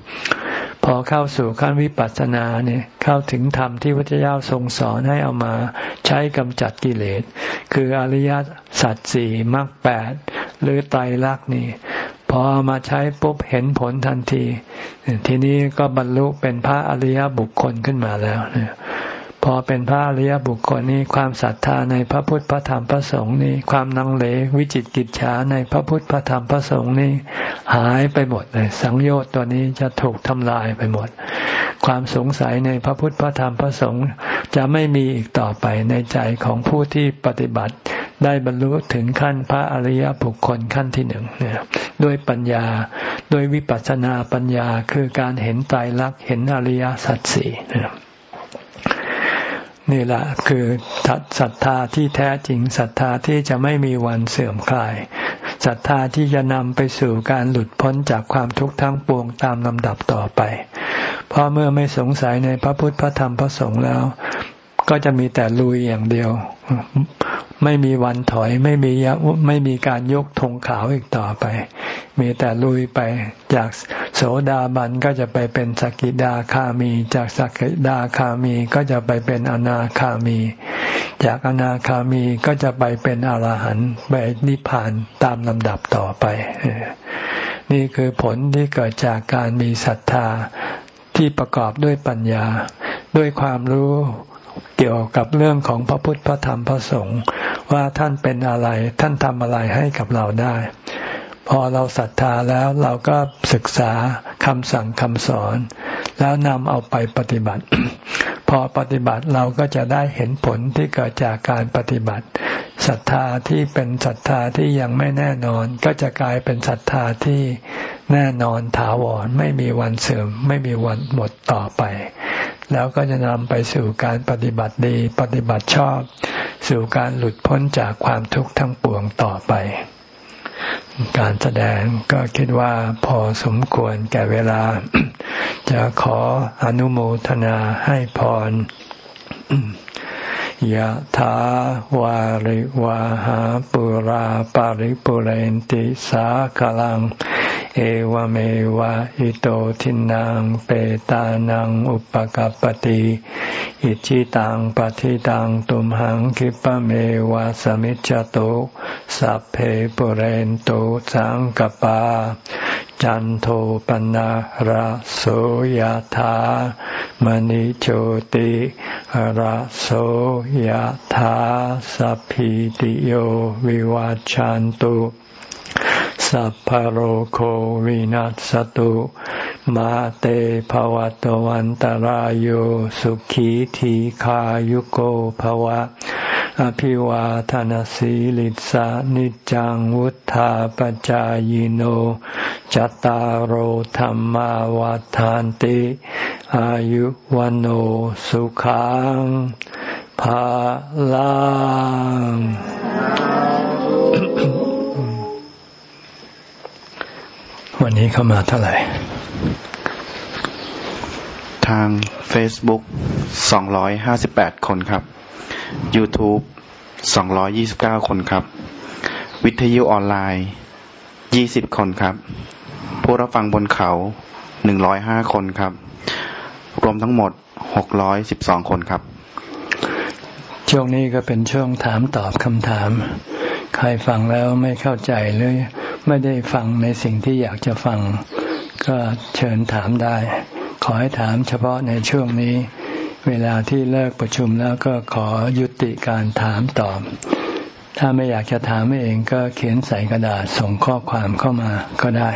พอเข้าสู่ขั้นวิปัสสนาเนี่ยเข้าถึงธรรมที่พระเจ้าทรงสอนให้เอามาใช้กำจัดกิเลส คืออริยสัจสี่มรรคแปดหรือไตรลักษณ์นี่ พอมาใช้ปุ๊บเห็นผลทันที ทีนี้ก็บรรลุเป็นพระอริยบุคคลขึ้นมาแล้วเนี่ย พอเป็นพระอริยบุคคลนี้ความศรัทธาในพระพุทธพระธรรมพระสงฆ์นี้ความนังเลวิจิตกิจฉาในพระพุทธพระธรรมพระสงฆ์นี้หายไปหมดเลย สังโยชน์ตัวนี้จะถูกทำลายไปหมด ความสงสัยในพระพุทธพระธรรมพระสงฆ์จะไม่มีอีกต่อไปในใจของผู้ที่ปฏิบัติ ได้บรรลุถึงขั้นพระอริยบุคคลขั้นที่หนึ่งเนี่ยด้วยปัญญาด้วยวิปัสสนาปัญญาคือการเห็นตายรักเห็นอริยสัจสี่นี่ นี่แหละคือศรัทธาที่แท้จริงศรัทธาที่จะไม่มีวันเสื่อมคลายศรัทธาที่จะนำไปสู่การหลุดพ้นจากความทุกข์ทั้งปวงตามลำดับต่อไป เพราะเมื่อไม่สงสัยในพระพุทธพระธรรมพระสงฆ์แล้ว ก็จะมีแต่ลุยอย่างเดียว ไม่มีวันถอย ไม่มีไม่มีการยกธงขาวอีกต่อไป มีแต่ลุยไปจากโสดาบันก็จะไปเป็นสกิดาคามี จากสกิดาคามีก็จะไปเป็นอนาคามี จากอนาคามีก็จะไปเป็นอรหันต์ไปนิพพานตามลำดับต่อไป นี่คือผลที่เกิดจากการมีศรัทธาที่ประกอบด้วยปัญญา ด้วยความรู้ เกี่ยวกับเรื่องของพระพุทธพระธรรมพระสงฆ์ว่าท่านเป็นอะไร ท่านทำอะไรให้กับเราได้ พอเราศรัทธาแล้วเราก็ศึกษาคำสั่งคำสอน แล้วนำเอาไปปฏิบัติ พอปฏิบัติเราก็จะได้เห็นผลที่เกิดจากการปฏิบัติศรัทธาที่เป็นศรัทธาที่ยังไม่แน่นอน ก็จะกลายเป็นศรัทธาที่แน่นอนถาวรไม่มีวันเสื่อม ไม่มีวันหมดต่อไป แล้วก็จะนำไปสู่การปฏิบัติดี ปฏิบัติชอบ สู่การหลุดพ้นจากความทุกข์ทั้งปวงต่อไป การแสดงก็คิดว่าพอสมควรแก่เวลา จะขออนุโมทนาให้พรยะถาวาริวาหาปุราปาริปุเรนติสาคลัง เอวเมวะอิโตทินังเปตานังอุปกัปติอิจิตังปฏิตังตุมหังคิปะเมวะสมิจจโตสัพเพปุเรนโตสังกปา จันโทปนะระโสยธามณิโชติระโสยธาสัพพิติโยวิวาจันตุ สัพพโรโควินัสตุมาเตภวัตวันตารโยสุขีทีขายุโกภวะ อภิวาทานสีลิสานิจังวุธาปจายโนจตารโหธรรมาวาทานติ อายุวันโอสุขังภาลัง วันนี้เข้ามาเท่าไหร่ ทาง Facebook 258 คนครับ YouTube 229 คนครับ วิทยุออนไลน์ยี่สิบคนครับ ผู้รับฟังบนเขาหนึ่งร้อยห้าคนครับ รวมทั้งหมดหกร้อยสิบสองคนครับ ช่วงนี้ก็เป็นช่วงถามตอบคำถาม ใครฟังแล้วไม่เข้าใจหรือ ไม่ได้ฟังในสิ่งที่อยากจะฟัง ก็เชิญถามได้ ขอให้ถามเฉพาะในช่วงนี้ เวลาที่เลิกประชุมแล้วก็ขอยุติการถามตอบ ถ้าไม่อยากจะถามเองก็เขียนใส่กระดาษส่งข้อความเข้ามาก็ได้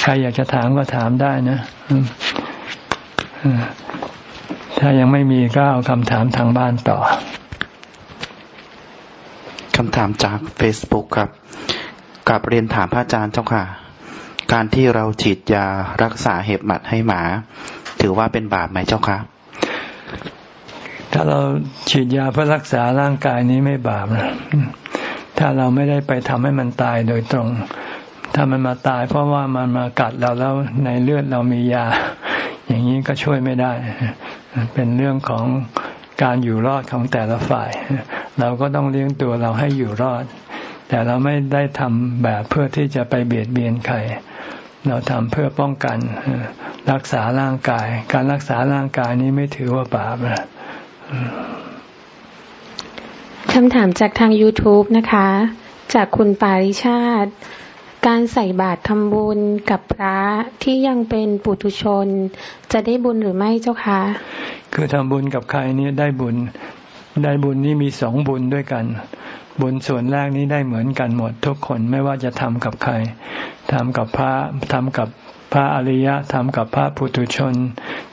ใครอยากจะถามก็ถามได้นะถ้ายังไม่มีก็เอาคำถามทางบ้านต่อ คำถามจาก Facebook ครับกับเรียนถามพระอาจารย์เจ้าค่ะ การที่เราฉีดยารักษาเห็บหมัดให้หมา ถือว่าเป็นบาปไหมเจ้าคะถ้าเราฉีดยาเพื่อรักษาร่างกายนี้ไม่บาปนะถ้าเราไม่ได้ไปทำให้มันตายโดยตรง ถ้ามันมาตายเพราะว่ามันมากัดเราแล้วในเลือดเรามียา อย่างนี้ก็ช่วยไม่ได้ เป็นเรื่องของการอยู่รอดของแต่ละฝ่าย เราก็ต้องเลี้ยงตัวเราให้อยู่รอด แต่เราไม่ได้ทำแบบเพื่อที่จะไปเบียดเบียนใคร เราทำเพื่อป้องกัน รักษาร่างกาย การรักษาร่างกายนี้ไม่ถือว่าบาปนะคำถามจากทาง YouTube นะคะ จากคุณปาริชาติ การใส่บาตรทำบุญกับพระที่ยังเป็นปุถุชน จะได้บุญหรือไม่เจ้าคะ คือทำบุญกับใครนี้ได้บุญ ได้บุญนี่มีสองบุญด้วยกัน บุญส่วนแรกนี้ได้เหมือนกันหมดทุกคนไม่ว่าจะทำกับใครทำกับพระทำกับพระอริยะทำกับพระปุถุชน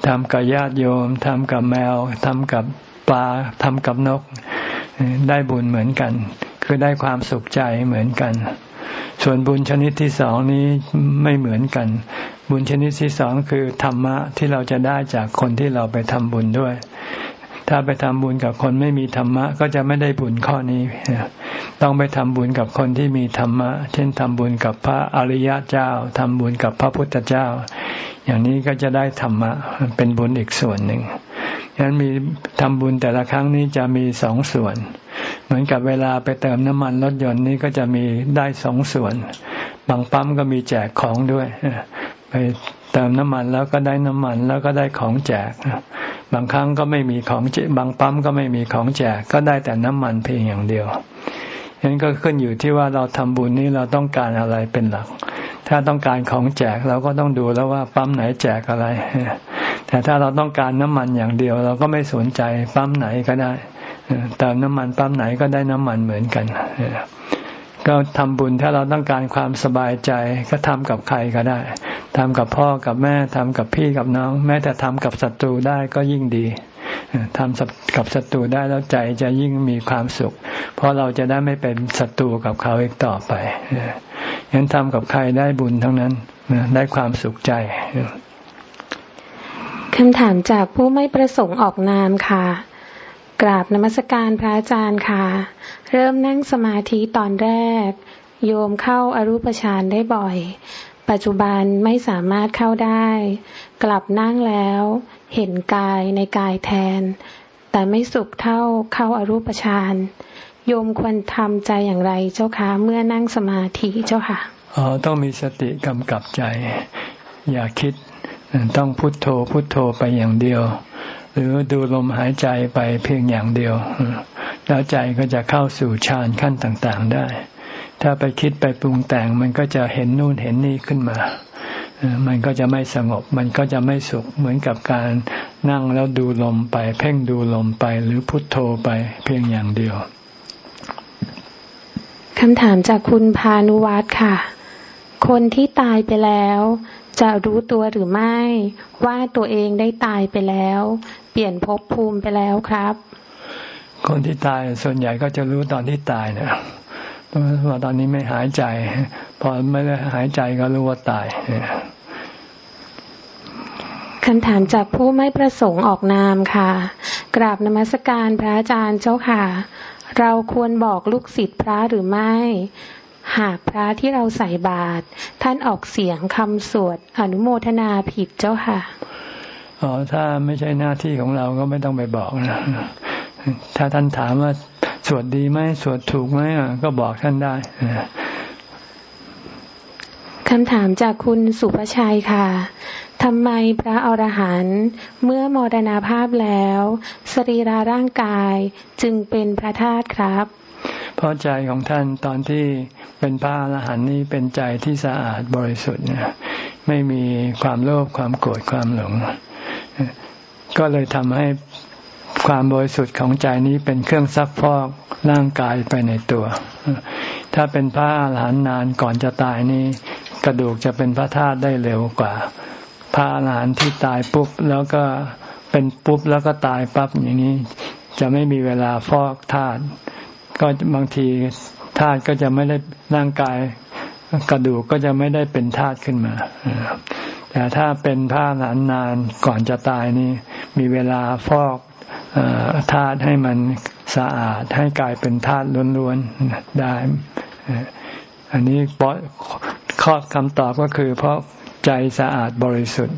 ทำกับญาติโยมทำกับแมวทำกับปลาทำกับนก ได้บุญเหมือนกัน คือได้ความสุขใจเหมือนกัน ส่วนบุญชนิดที่สองนี้ไม่เหมือนกัน บุญชนิดที่สองคือธรรมะที่เราจะได้จากคนที่เราไปทำบุญด้วย ถ้าไปทำบุญกับคนไม่มีธรรมะ ก็จะไม่ได้บุญข้อนี้ ต้องไปทำบุญกับคนที่มีธรรมะ เช่นทำบุญกับพระอริยเจ้าทำบุญกับพระพุทธเจ้า อย่างนี้ก็จะได้ธรรมะเป็นบุญอีกส่วนหนึ่งฉะนั้นมีทำบุญแต่ละครั้งนี้จะมีสองส่วน เหมือนกับเวลาไปเติมน้ำมันรถยนต์นี้ก็จะมีได้สองส่วน บางปั๊มก็มีแจกของด้วยไป เติมน้ำมันแล้วก็ได้น้ำมันแล้วก็ได้ของแจก บางครั้งก็ไม่มีของบางปั๊มก็ไม่มีของแจกก็ได้แต่น้ำมันเพียงอย่างเดียวฉะนั้นก็ขึ้นอยู่ที่ว่าเราทำบุญนี้เราต้องการอะไรเป็นหลัก ถ้าต้องการของแจกเราก็ต้องดูแล้วว่าปั๊มไหนแจกอะไร แต่ถ้าเราต้องการน้ำมันอย่างเดียว เราก็ไม่สนใจปั๊มไหนก็ได้เติมน้ำมันปั๊มไหนก็ได้น้ำมันเหมือนกัน ก็ทำบุญถ้าเราต้องการความสบายใจก็ทำกับใครก็ได้ทำกับพ่อกับแม่ทำกับพี่กับน้อง แม้แต่ทำกับศัตรูได้ก็ยิ่งดีทำกับศัตรูได้แล้วใจจะยิ่งมีความสุข เพราะเราจะได้ไม่เป็นศัตรูกับเขาอีกต่อไปงั้นทำกับใครได้บุญทั้งนั้นได้ความสุขใจคำถามจากผู้ไม่ประสงค์ออกนามค่ะ กราบนมัสการพระอาจารย์ค่ะ เริ่มนั่งสมาธิตอนแรก โยมเข้าอารูปฌานได้บ่อย ปัจจุบันไม่สามารถเข้าได้ กลับนั่งแล้ว เห็นกายในกายแทน แต่ไม่สุขเท่าเข้าอารูปฌานโยมควรทำใจอย่างไรเจ้าคะเมื่อนั่งสมาธิเจ้าค่ะอ๋อต้องมีสติกำกับใจ อย่าคิดต้องพุโทโธพุโทโธไปอย่างเดียว หรือดูลมหายใจไปเพียงอย่างเดียว แล้วใจก็จะเข้าสู่ฌานขั้นต่างๆได้ ถ้าไปคิดไปปรุงแต่งมันก็จะเห็นนู่นเห็นนี่ขึ้นมา มันก็จะไม่สงบ มันก็จะไม่สุขเหมือนกับการนั่งแล้วดูลมไป เพ่งดูลมไปหรือพุทโธไปเพียงอย่างเดียวคำถามจากคุณพานุวัตรค่ะ คนที่ตายไปแล้ว จะรู้ตัวหรือไม่ ว่าตัวเองได้ตายไปแล้ว เปลี่ยนภพภูมิไปแล้วครับ คนที่ตายส่วนใหญ่ก็จะรู้ตอนที่ตายนะเพราะตอนนี้ไม่หายใจ พอไม่ได้หายใจก็รู้ว่าตายคำถามจากผู้ไม่ประสงค์ออกนามค่ะ กราบนมัสการพระอาจารย์เจ้าค่ะ เราควรบอกลูกศิษย์พระหรือไม่ หากพระที่เราใส่บาตรท่านออกเสียงคำสวดอนุโมทนาผิดเจ้าค่ะอ๋อถ้าไม่ใช่หน้าที่ของเราก็ไม่ต้องไปบอกนะถ้าท่านถามว่าสวดดีไหมสวดถูกไหมก็บอกท่านได้คำถามจากคุณสุภชัยค่ะทำไมพระอรหันต์เมื่อมรณาภาพแล้ว สรีราร่างกายจึงเป็นพระธาตุครับ เพราะใจของท่านตอนที่เป็นพระอรหันต์นี้เป็นใจที่สะอาดบริสุทธิ์เนี่ยไม่มีความโลภความโกรธความหลง ก็เลยทำให้ความบริสุทธิ์ของใจนี้เป็นเครื่องซักฟอกร่างกายไปในตัว ถ้าเป็นพระอรหันต์นานก่อนจะตายนี้ กระดูกจะเป็นพระธาตุได้เร็วกว่า พระอรหันต์ที่ตายปุ๊บแล้วก็เป็นปุ๊บแล้วก็ตายปั๊บอย่างนี้ จะไม่มีเวลาฟอกธาตุ ก็บางทีธาตุก็จะไม่ได้ร่างกายกระดูกก็จะไม่ได้เป็นธาตุขึ้นมาแต่ถ้าเป็นผ้าหนานนานก่อนจะตายนี่ มีเวลาฟอกธาตุให้มันสะอาดให้กลายเป็นธาตุล้วนๆได้อันนี้เพราะข้อคำตอบก็คือ เพราะใจสะอาดบริสุทธิ์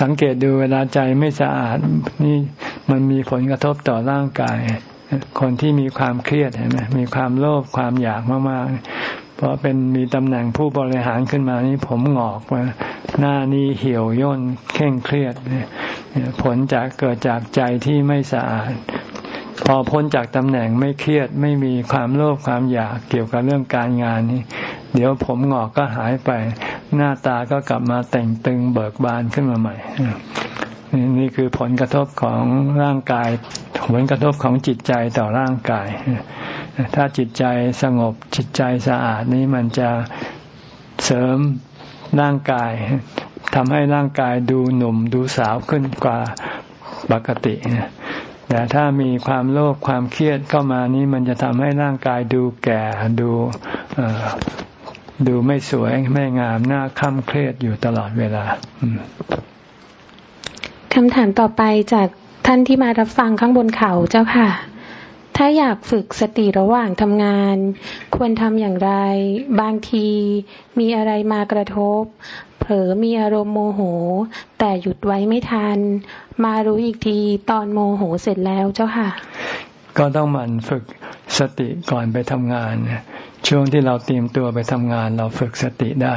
สังเกตดูเวลาใจไม่สะอาดนี่มันมีผลกระทบต่อร่างกาย คนที่มีความเครียดเห็นไหมมีความโลภความอยากมากๆเพราะเป็นมีตำแหน่งผู้บริหารขึ้นมานี่ผมหงอกมาหน้านี้เหี่ยวย่นเคร่งเครียดผลจากเกิดจากใจที่ไม่สะอาด พอพ้นจากตำแหน่งไม่เครียดไม่มีความโลภความอยากเกี่ยวกับเรื่องการงานนี้ เดี๋ยวผมหงอกก็หายไป หน้าตาก็กลับมาแต่งตึงเบิกบานขึ้นมาใหม่นี่คือผลกระทบของร่างกาย ผลกระทบของจิตใจต่อร่างกาย ถ้าจิตใจสงบจิตใจสะอาดนี้มันจะเสริมร่างกายทำให้ร่างกายดูหนุ่มดูสาวขึ้นกว่าปกติ แต่ถ้ามีความโลภความเครียดเข้ามานี้มันจะทำให้ร่างกายดูแก่ดูดูไม่สวยไม่งามหน้าค่ำเครียดอยู่ตลอดเวลาคำถามต่อไปจาก ท่านที่มารับฟังข้างบนเขาเจ้าค่ะ ถ้าอยากฝึกสติระหว่างทำงาน ควรทำอย่างไร บางทีมีอะไรมากระทบ เผลอมีอารมณ์โมโห แต่หยุดไว้ไม่ทัน มารู้อีกทีตอนโมโหเสร็จแล้วเจ้าค่ะ ก็ต้องหมั่นฝึกสติก่อนไปทำงาน ช่วงที่เราเตรียมตัวไปทำงานเราฝึกสติได้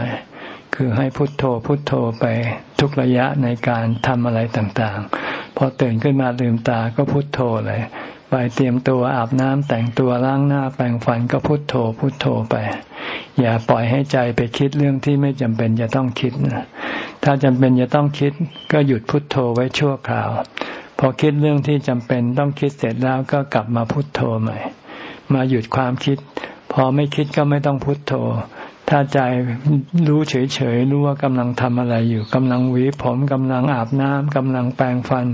คือให้พุทโธพุทโธไปทุกระยะในการทำอะไรต่างๆ พอตื่นขึ้นมาลืมตาก็พุทโธเลยไปเตรียมตัวอาบน้ำแต่งตัวล้างหน้าแปรงฟันก็พุทโธ พุทโธไป อย่าปล่อยให้ใจไปคิดเรื่องที่ไม่จำเป็นจะต้องคิดถ้าจำเป็นจะต้องคิดก็หยุดพุทโธไว้ชั่วคราว พอคิดเรื่องที่จำเป็นต้องคิดเสร็จแล้วก็กลับมาพุทโธใหม่ มาหยุดความคิด พอไม่คิดก็ไม่ต้องพุโทโธ ถ้าใจรู้เฉยๆรู้ว่ากำลังทำอะไรอยู่กำลังหวีผมกำลังอาบน้ำกำลังแปรงฟัน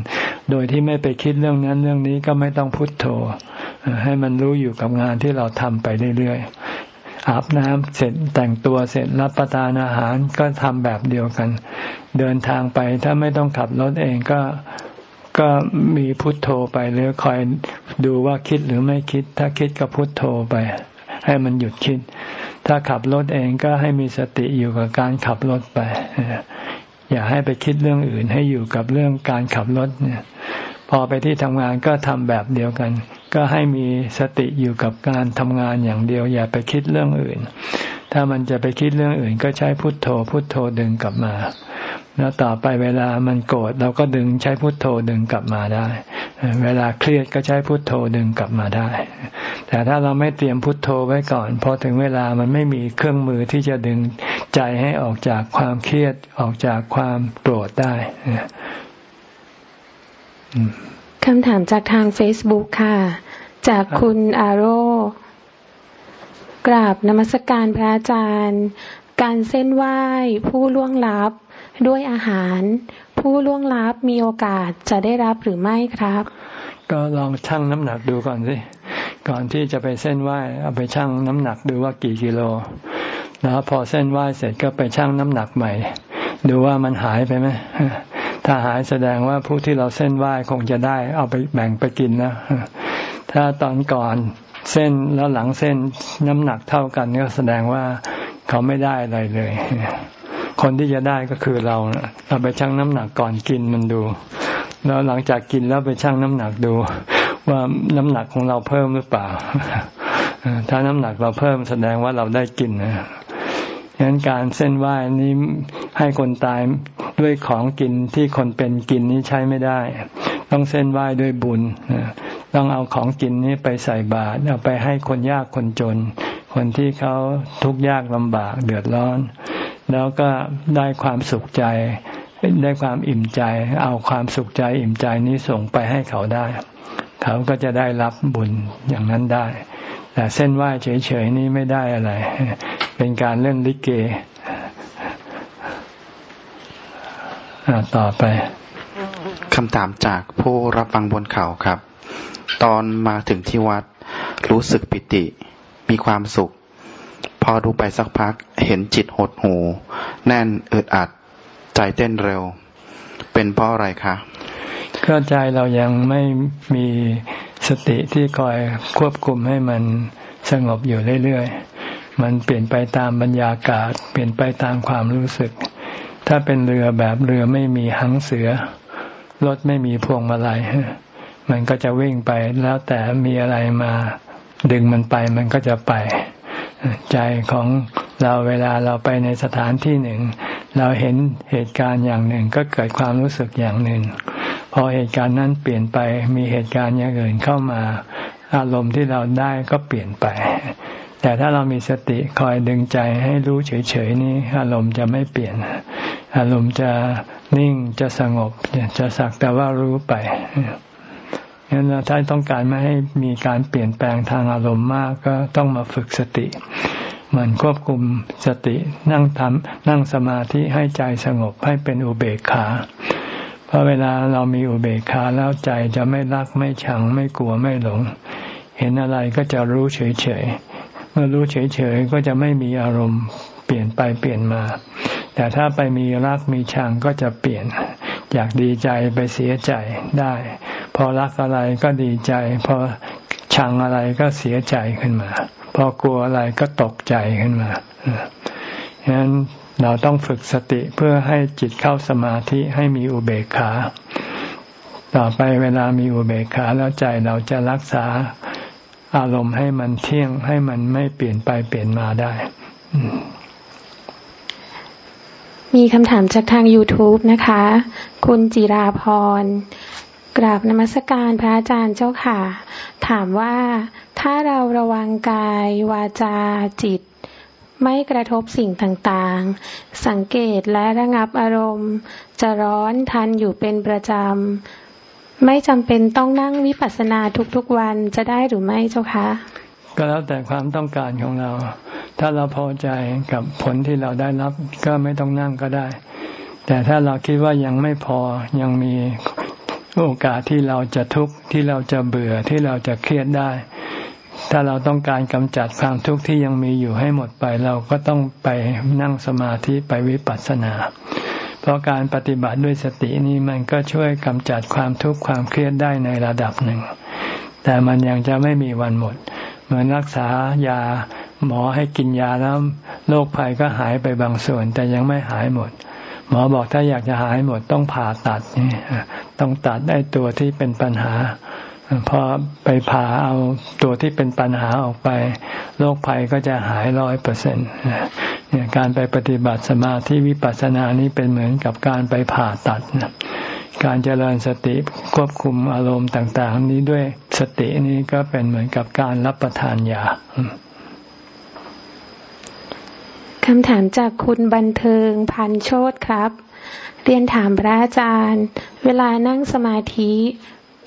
โดยที่ไม่ไปคิดเรื่องนั้นเรื่องนี้ก็ไม่ต้องพุทโธ ให้มันรู้อยู่กับงานที่เราทำไปเรื่อยๆอาบน้ำเสร็จแต่งตัวเสร็จรับประทานอาหารก็ทำแบบเดียวกัน เดินทางไปถ้าไม่ต้องขับรถเองก็ก็มีพุทโธไปหรือคอยดูว่าคิดหรือไม่คิด ถ้าคิดก็พุทโธไป ให้มันหยุดคิด ถ้าขับรถเองก็ให้มีสติอยู่กับการขับรถไป อย่าให้ไปคิดเรื่องอื่นให้อยู่กับเรื่องการขับรถเนี่ย พอไปที่ทำงานก็ทำแบบเดียวกัน ก็ให้มีสติอยู่กับการทำงานอย่างเดียว อย่าไปคิดเรื่องอื่น ถ้ามันจะไปคิดเรื่องอื่น ก็ใช้พุทโธ พุทโธดึงกลับมา แล้วต่อไปเวลามันโกรธเราก็ดึงใช้พุทโธดึงกลับมาได้ เวลาเครียดก็ใช้พุทโธดึงกลับมาได้ แต่ถ้าเราไม่เตรียมพุทโธไว้ก่อนพอถึงเวลามันไม่มีเครื่องมือที่จะดึงใจให้ออกจากความเครียดออกจากความโกรธได้คำถามจากทาง Facebook ค่ะ จากคุณอาโร กราบนมัสการพระอาจารย์ การเส้นไหว้ผู้ล่วงลับด้วยอาหาร ผู้ล่วงลับมีโอกาสจะได้รับหรือไม่ครับ ก็ลองชั่งน้ำหนักดูก่อนสิก่อนที่จะไปเส้นไหว้เอาไปชั่งน้ำหนักดูว่ากี่กิโล แล้วพอเส้นไหว้เสร็จก็ไปชั่งน้ำหนักใหม่ ดูว่ามันหายไปไหมถ้าหายแสดงว่าผู้ที่เราเส้นไหว้คงจะได้เอาไปแบ่งไปกินแล้วถ้าตอนก่อน เส้นแล้วหลังเส้นน้ำหนักเท่ากันก็แสดงว่าเขาไม่ได้อะไรเลย คนที่จะได้ก็คือเราเราไปชั่งน้ำหนักก่อนกินมันดู แล้วหลังจากกินแล้วไปชั่งน้ำหนักดู ว่าน้ำหนักของเราเพิ่มหรือเปล่า ถ้าน้ำหนักเราเพิ่มแสดงว่าเราได้กินนะฉะนั้นการเส้นไหว้นี้ให้คนตายด้วยของกินที่คนเป็นกินนี้ใช้ไม่ได้ ต้องเส้นไหว้ด้วยบุญ ต้องเอาของกินนี้ไปใส่บาตรเอาไปให้คนยากคนจน คนที่เขาทุกข์ยากลำบากเดือดร้อน แล้วก็ได้ความสุขใจได้ความอิ่มใจ เอาความสุขใจอิ่มใจนี้ส่งไปให้เขาได้ เขาก็จะได้รับบุญอย่างนั้นได้ แต่เส้นไหว้เฉยๆนี้ไม่ได้อะไร เป็นการเล่นลิเกต่อไปคำถามจากผู้รับฟังบนเขาครับ ตอนมาถึงที่วัด รู้สึกปิติ มีความสุข พอดูไปสักพักเห็นจิตหดหู แน่นอึดอัด ใจเต้นเร็ว เป็นเพราะอะไรคะก็ใจเรายังไม่มีสติที่คอยควบคุมให้มันสงบอยู่เรื่อยๆ มันเปลี่ยนไปตามบรรยากาศ เปลี่ยนไปตามความรู้สึก ถ้าเป็นเรือแบบเรือไม่มีหังเสือ รถไม่มีพวงมาลัย มันก็จะวิ่งไปแล้วแต่มีอะไรมาดึงมันไปมันก็จะไป ใจของเราเวลาเราไปในสถานที่หนึ่ง เราเห็นเหตุการณ์อย่างหนึ่งก็เกิดความรู้สึกอย่างหนึ่ง พอเหตุการณ์นั้นเปลี่ยนไปมีเหตุการณ์อย่างอื่นเข้ามา อารมณ์ที่เราได้ก็เปลี่ยนไป แต่ถ้าเรามีสติคอยดึงใจให้รู้เฉยๆนี้อารมณ์จะไม่เปลี่ยน อารมณ์จะนิ่งจะสงบจะสักแต่ว่ารู้ไป งั้นถ้าต้องการไม่ให้มีการเปลี่ยนแปลงทางอารมณ์มากก็ต้องมาฝึกสติมันควบคุมสตินั่งทำนั่งสมาธิให้ใจสงบให้เป็นอุเบกขา เพราะเวลาเรามีอุเบกขาแล้วใจจะไม่รักไม่ชังไม่กลัวไม่หลง เห็นอะไรก็จะรู้เฉยเฉยเมื่อรู้เฉยเฉยก็จะไม่มีอารมณ์เปลี่ยนไปเปลี่ยนมา แต่ถ้าไปมีรักมีชังก็จะเปลี่ยน อยากดีใจไปเสียใจได้ พอรักอะไรก็ดีใจ พอชังอะไรก็เสียใจขึ้นมา พอกลัวอะไรก็ตกใจขึ้นมาฉะนั้นเราต้องฝึกสติเพื่อให้จิตเข้าสมาธิให้มีอุเบกขา ต่อไปเวลามีอุเบกขาแล้วใจเราจะรักษาอารมณ์ให้มันเที่ยงให้มันไม่เปลี่ยนไปเปลี่ยนมาได้ มีคำถามจากทาง YouTube นะคะ คุณจิราพร กราบนมัสการพระอาจารย์เจ้าค่ะ ถามว่าถ้าเราระวังกาย วาจาจิต ไม่กระทบสิ่งต่างๆ สังเกตและระงับอารมณ์ จะร้อนทันอยู่เป็นประจำ ไม่จำเป็นต้องนั่งวิปัสสนาทุกๆวันจะได้หรือไม่เจ้าคะ ก็แล้วแต่ความต้องการของเรา ถ้าเราพอใจกับผลที่เราได้รับ ก็ไม่ต้องนั่งก็ได้ แต่ถ้าเราคิดว่ายังไม่พอยังมีโอกาสที่เราจะทุกข์ที่เราจะเบื่อที่เราจะเครียดได้ ถ้าเราต้องการกำจัดความทุกข์ที่ยังมีอยู่ให้หมดไป เราก็ต้องไปนั่งสมาธิไปวิปัสสนา เพราะการปฏิบัติด้วยสตินี้มันก็ช่วยกำจัดความทุกข์ความเครียดได้ในระดับหนึ่ง แต่มันยังจะไม่มีวันหมด เหมือนรักษายาหมอให้กินยาแล้วโรคภัยก็หายไปบางส่วน แต่ยังไม่หายหมด หมอบอกถ้าอยากจะหายหมดต้องผ่าตัดนี่ต้องตัดได้ตัวที่เป็นปัญหาพอไปผ่าเอาตัวที่เป็นปัญหาออกไปโรคภัยก็จะหายร้อยเปอร์เซ็นต์เนี่ยการไปปฏิบัติสมาธิวิปัสสนานี้เป็นเหมือนกับการไปผ่าตัด การเจริญสติควบคุมอารมณ์ต่าง ๆ นี้ด้วยสตินี้ก็เป็นเหมือนกับการรับประทานยาคำถามจากคุณบันเทิงพันโชตครับ เรียนถามพระอาจารย์ เวลานั่งสมาธิ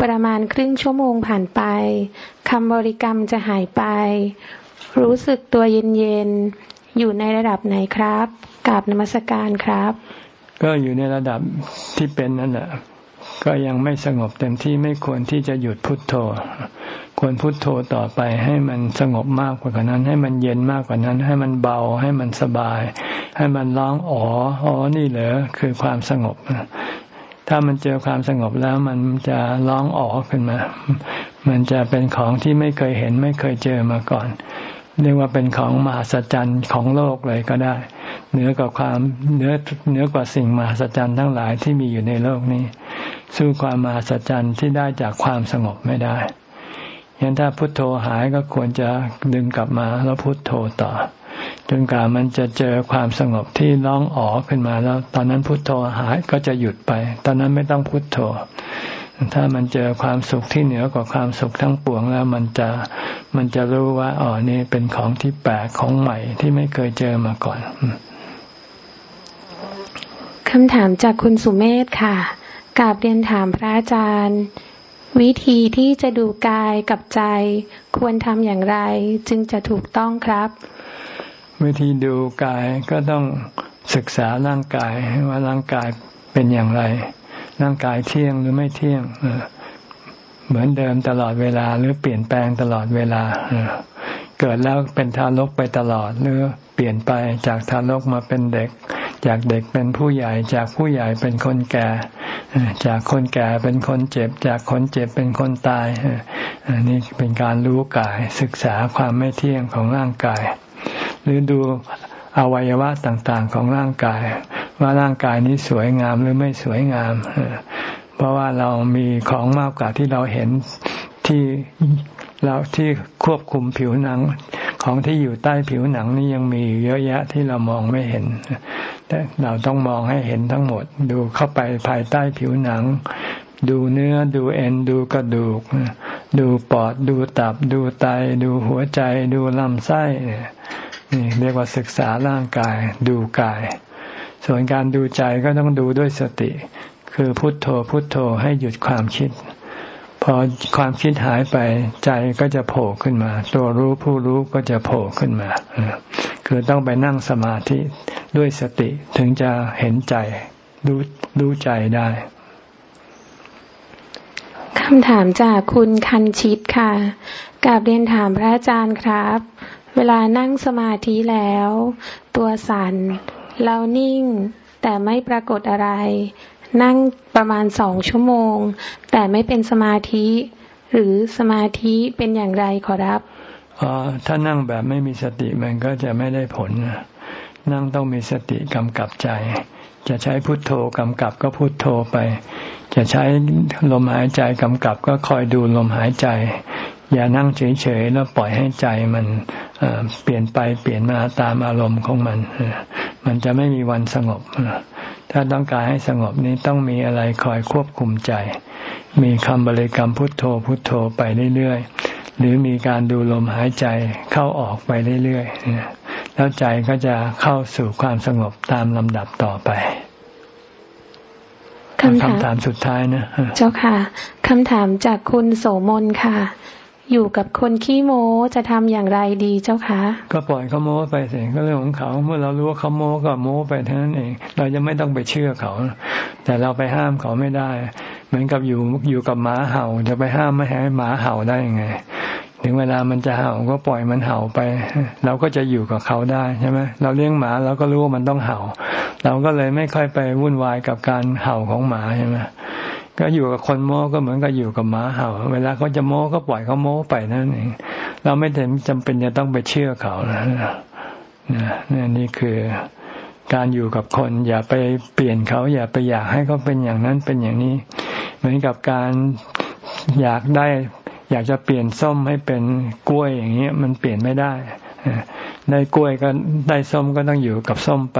ประมาณครึ่งชั่วโมงผ่านไปคำบริกรรมจะหายไป รู้สึกตัวเย็นๆ อยู่ในระดับไหนครับกราบนมัสการครับ ก็อยู่ในระดับที่เป็นนั่นแหละก็ยังไม่สงบเต็มที่ไม่ควรที่จะหยุดพุทโธ ควรพุทโธต่อไปให้มันสงบมากกว่านั้น ให้มันเย็นมากกว่านั้น ให้มันเบาให้มันสบาย ให้มันร้องอ๋ออ๋อนี่เหรอคือความสงบถ้ามันเจอความสงบแล้วมันจะร้องอ๋อขึ้นมา มันจะเป็นของที่ไม่เคยเห็นไม่เคยเจอมาก่อน เรียกว่าเป็นของมหัศจรรย์ของโลกเลยก็ได้ เหนือกว่าความเหนือเหนือกว่าสิ่งมหัศจรรย์ทั้งหลายที่มีอยู่ในโลกนี้ สู้ความมหัศจรรย์ที่ได้จากความสงบไม่ได้ยันถ้าพุทโธหายก็ควรจะดึงกลับมาแล้วพุทโธต่อ จนกว่ามันจะเจอความสงบที่ร้องอ๋อขึ้นมาแล้ว ตอนนั้นพุทโธหายก็จะหยุดไป ตอนนั้นไม่ต้องพุทโธ ถ้ามันเจอความสุขที่เหนือกว่าความสุขทั้งปวงแล้วมันจะมันจะรู้ว่าอ๋อนี่เป็นของที่แปลกของใหม่ที่ไม่เคยเจอมาก่อนคำถามจากคุณสุเมธค่ะกราบเรียนถามพระอาจารย์ วิธีที่จะดูกายกับใจ ควรทำอย่างไร จึงจะถูกต้องครับ วิธีดูกายก็ต้องศึกษาร่างกายว่าร่างกายเป็นอย่างไร ร่างกายเที่ยงหรือไม่เที่ยงเหมือนเดิมตลอดเวลา หรือเปลี่ยนแปลงตลอดเวลาเกิดแล้วเป็นทารกไปตลอดหรือเปลี่ยนไปจากทารกมาเป็นเด็ก จากเด็กเป็นผู้ใหญ่ จากผู้ใหญ่เป็นคนแก่ จากคนแก่เป็นคนเจ็บ จากคนเจ็บเป็นคนตายอันนี้เป็นการรู้กายศึกษาความไม่เที่ยงของร่างกาย หรือดู อวัยวะต่างๆของร่างกาย ว่าร่างกายนี้สวยงามหรือไม่สวยงาม เพราะว่าเรามีของมากกว่าที่เราเห็นที่เราที่ควบคุมผิวหนังของที่อยู่ใต้ผิวหนังนี่ยังมีเยอะแยะที่เรามองไม่เห็น แต่เราต้องมองให้เห็นทั้งหมด ดูเข้าไปภายใต้ผิวหนัง ดูเนื้อดูเอ็นดูกระดูก ดูปอดดูตับ ดูไต ดูหัวใจ ดูลำไส้ นี่เรียกว่าศึกษาร่างกายดูกาย ส่วนการดูใจก็ต้องดูด้วยสติ คือพุทโธพุทโธให้หยุดความคิด พอความคิดหายไปใจก็จะโผล่ขึ้นมา ตัวรู้ผู้รู้ก็จะโผล่ขึ้นมา คือต้องไปนั่งสมาธิด้วยสติถึงจะเห็นใจรู้รู้ใจได้คำถามจากคุณคันชิตค่ะกาบเรียนถามพระอาจารย์ครับ เวลานั่งสมาธิแล้ว ตัวสั่นเรานิ่ง แต่ไม่ปรากฏอะไร นั่งประมาณสองชั่วโมง แต่ไม่เป็นสมาธิ หรือสมาธิเป็นอย่างไรขอรับอ๋อถ้านั่งแบบไม่มีสติมันก็จะไม่ได้ผลนั่งต้องมีสติกำกับใจ จะใช้พุทโธกำกับก็พุทโธไป จะใช้ลมหายใจกำกับก็คอยดูลมหายใจ อย่านั่งเฉยๆแล้วปล่อยให้ใจมัน เปลี่ยนไปเปลี่ยนมาตามอารมณ์ของมัน มันจะไม่มีวันสงบ ถ้าต้องการให้สงบนี้ต้องมีอะไรคอยควบคุมใจ มีคำบริกรรมพุทโธพุทโธไปเรื่อยๆ หรือมีการดูลมหายใจเข้าออกไปเรื่อยๆ แล้วใจก็จะเข้าสู่ความสงบตามลำดับต่อไปคำถามสุดท้ายนะ เจ้าค่ะ คำถามจากคุณโสมนค่ะ อยู่กับคนขี้โม้จะทำอย่างไรดีเจ้าคะก็ปล่อยเขาโม้ไปเสิก็เรื่องของเขา เมื่อเรารู้ว่าเขาโม้ก็โม้ไปเท่านั้นเอง เราจะไม่ต้องไปเชื่อเขา แต่เราไปห้ามเขาไม่ได้ เหมือนกับอยู่อยู่กับหมาเห่า จะไปห้ามไม่ให้หมาเห่าได้ยังไง ถึงเวลามันจะเห่าก็ปล่อยมันเห่าไป เราก็จะอยู่กับเขาได้ใช่ไหมเราเลี้ยงหมาเราก็รู้ว่ามันต้องเห่า เราก็เลยไม่ค่อยไปวุ่นวายกับการเห่าของหมาใช่ไหม ก็อยู่กับคนโม้ก็เหมือนกับอยู่กับหมาเห่า เวลาเขาจะโม้ก็ปล่อยเขาโม้ไปนั่นเองเราไม่จำจำเป็นจะต้องไปเชื่อเขานะนี่นี่คือการอยู่กับคน อย่าไปเปลี่ยนเขา อย่าไปอยากให้เขาเป็นอย่างนั้นเป็นอย่างนี้ เหมือนกับการอยากได้ อยากจะเปลี่ยนส้มให้เป็นกล้วยอย่างเงี้ย มันเปลี่ยนไม่ได้ ได้กล้วยก็ได้ส้มก็ต้องอยู่กับส้มไป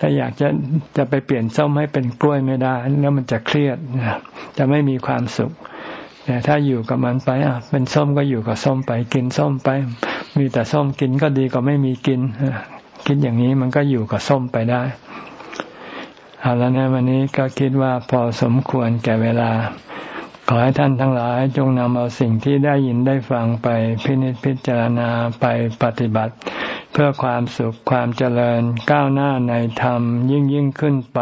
ถ้าอยากจะจะไปเปลี่ยนส้มให้เป็นกล้วยไม่ได้ แล้วมันจะเครียดจะไม่มีความสุข แต่ถ้าอยู่กับมันไปอะเป็นส้มก็อยู่กับส้มไป กินส้มไป มีแต่ส้มกินก็ดีกว่าไม่มีกินคิดอย่างนี้มันก็อยู่กับส้มไปได้เอาแล้วนะวันนี้ก็คิดว่าพอสมควรแก่เวลา ขอให้ท่านทั้งหลายจงนำเอาสิ่งที่ได้ยินได้ฟังไปพินิจพิจารณาไปปฏิบัติ เพื่อความสุขความเจริญก้าวหน้าในธรรมยิ่งยิ่งขึ้นไป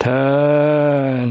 เธอ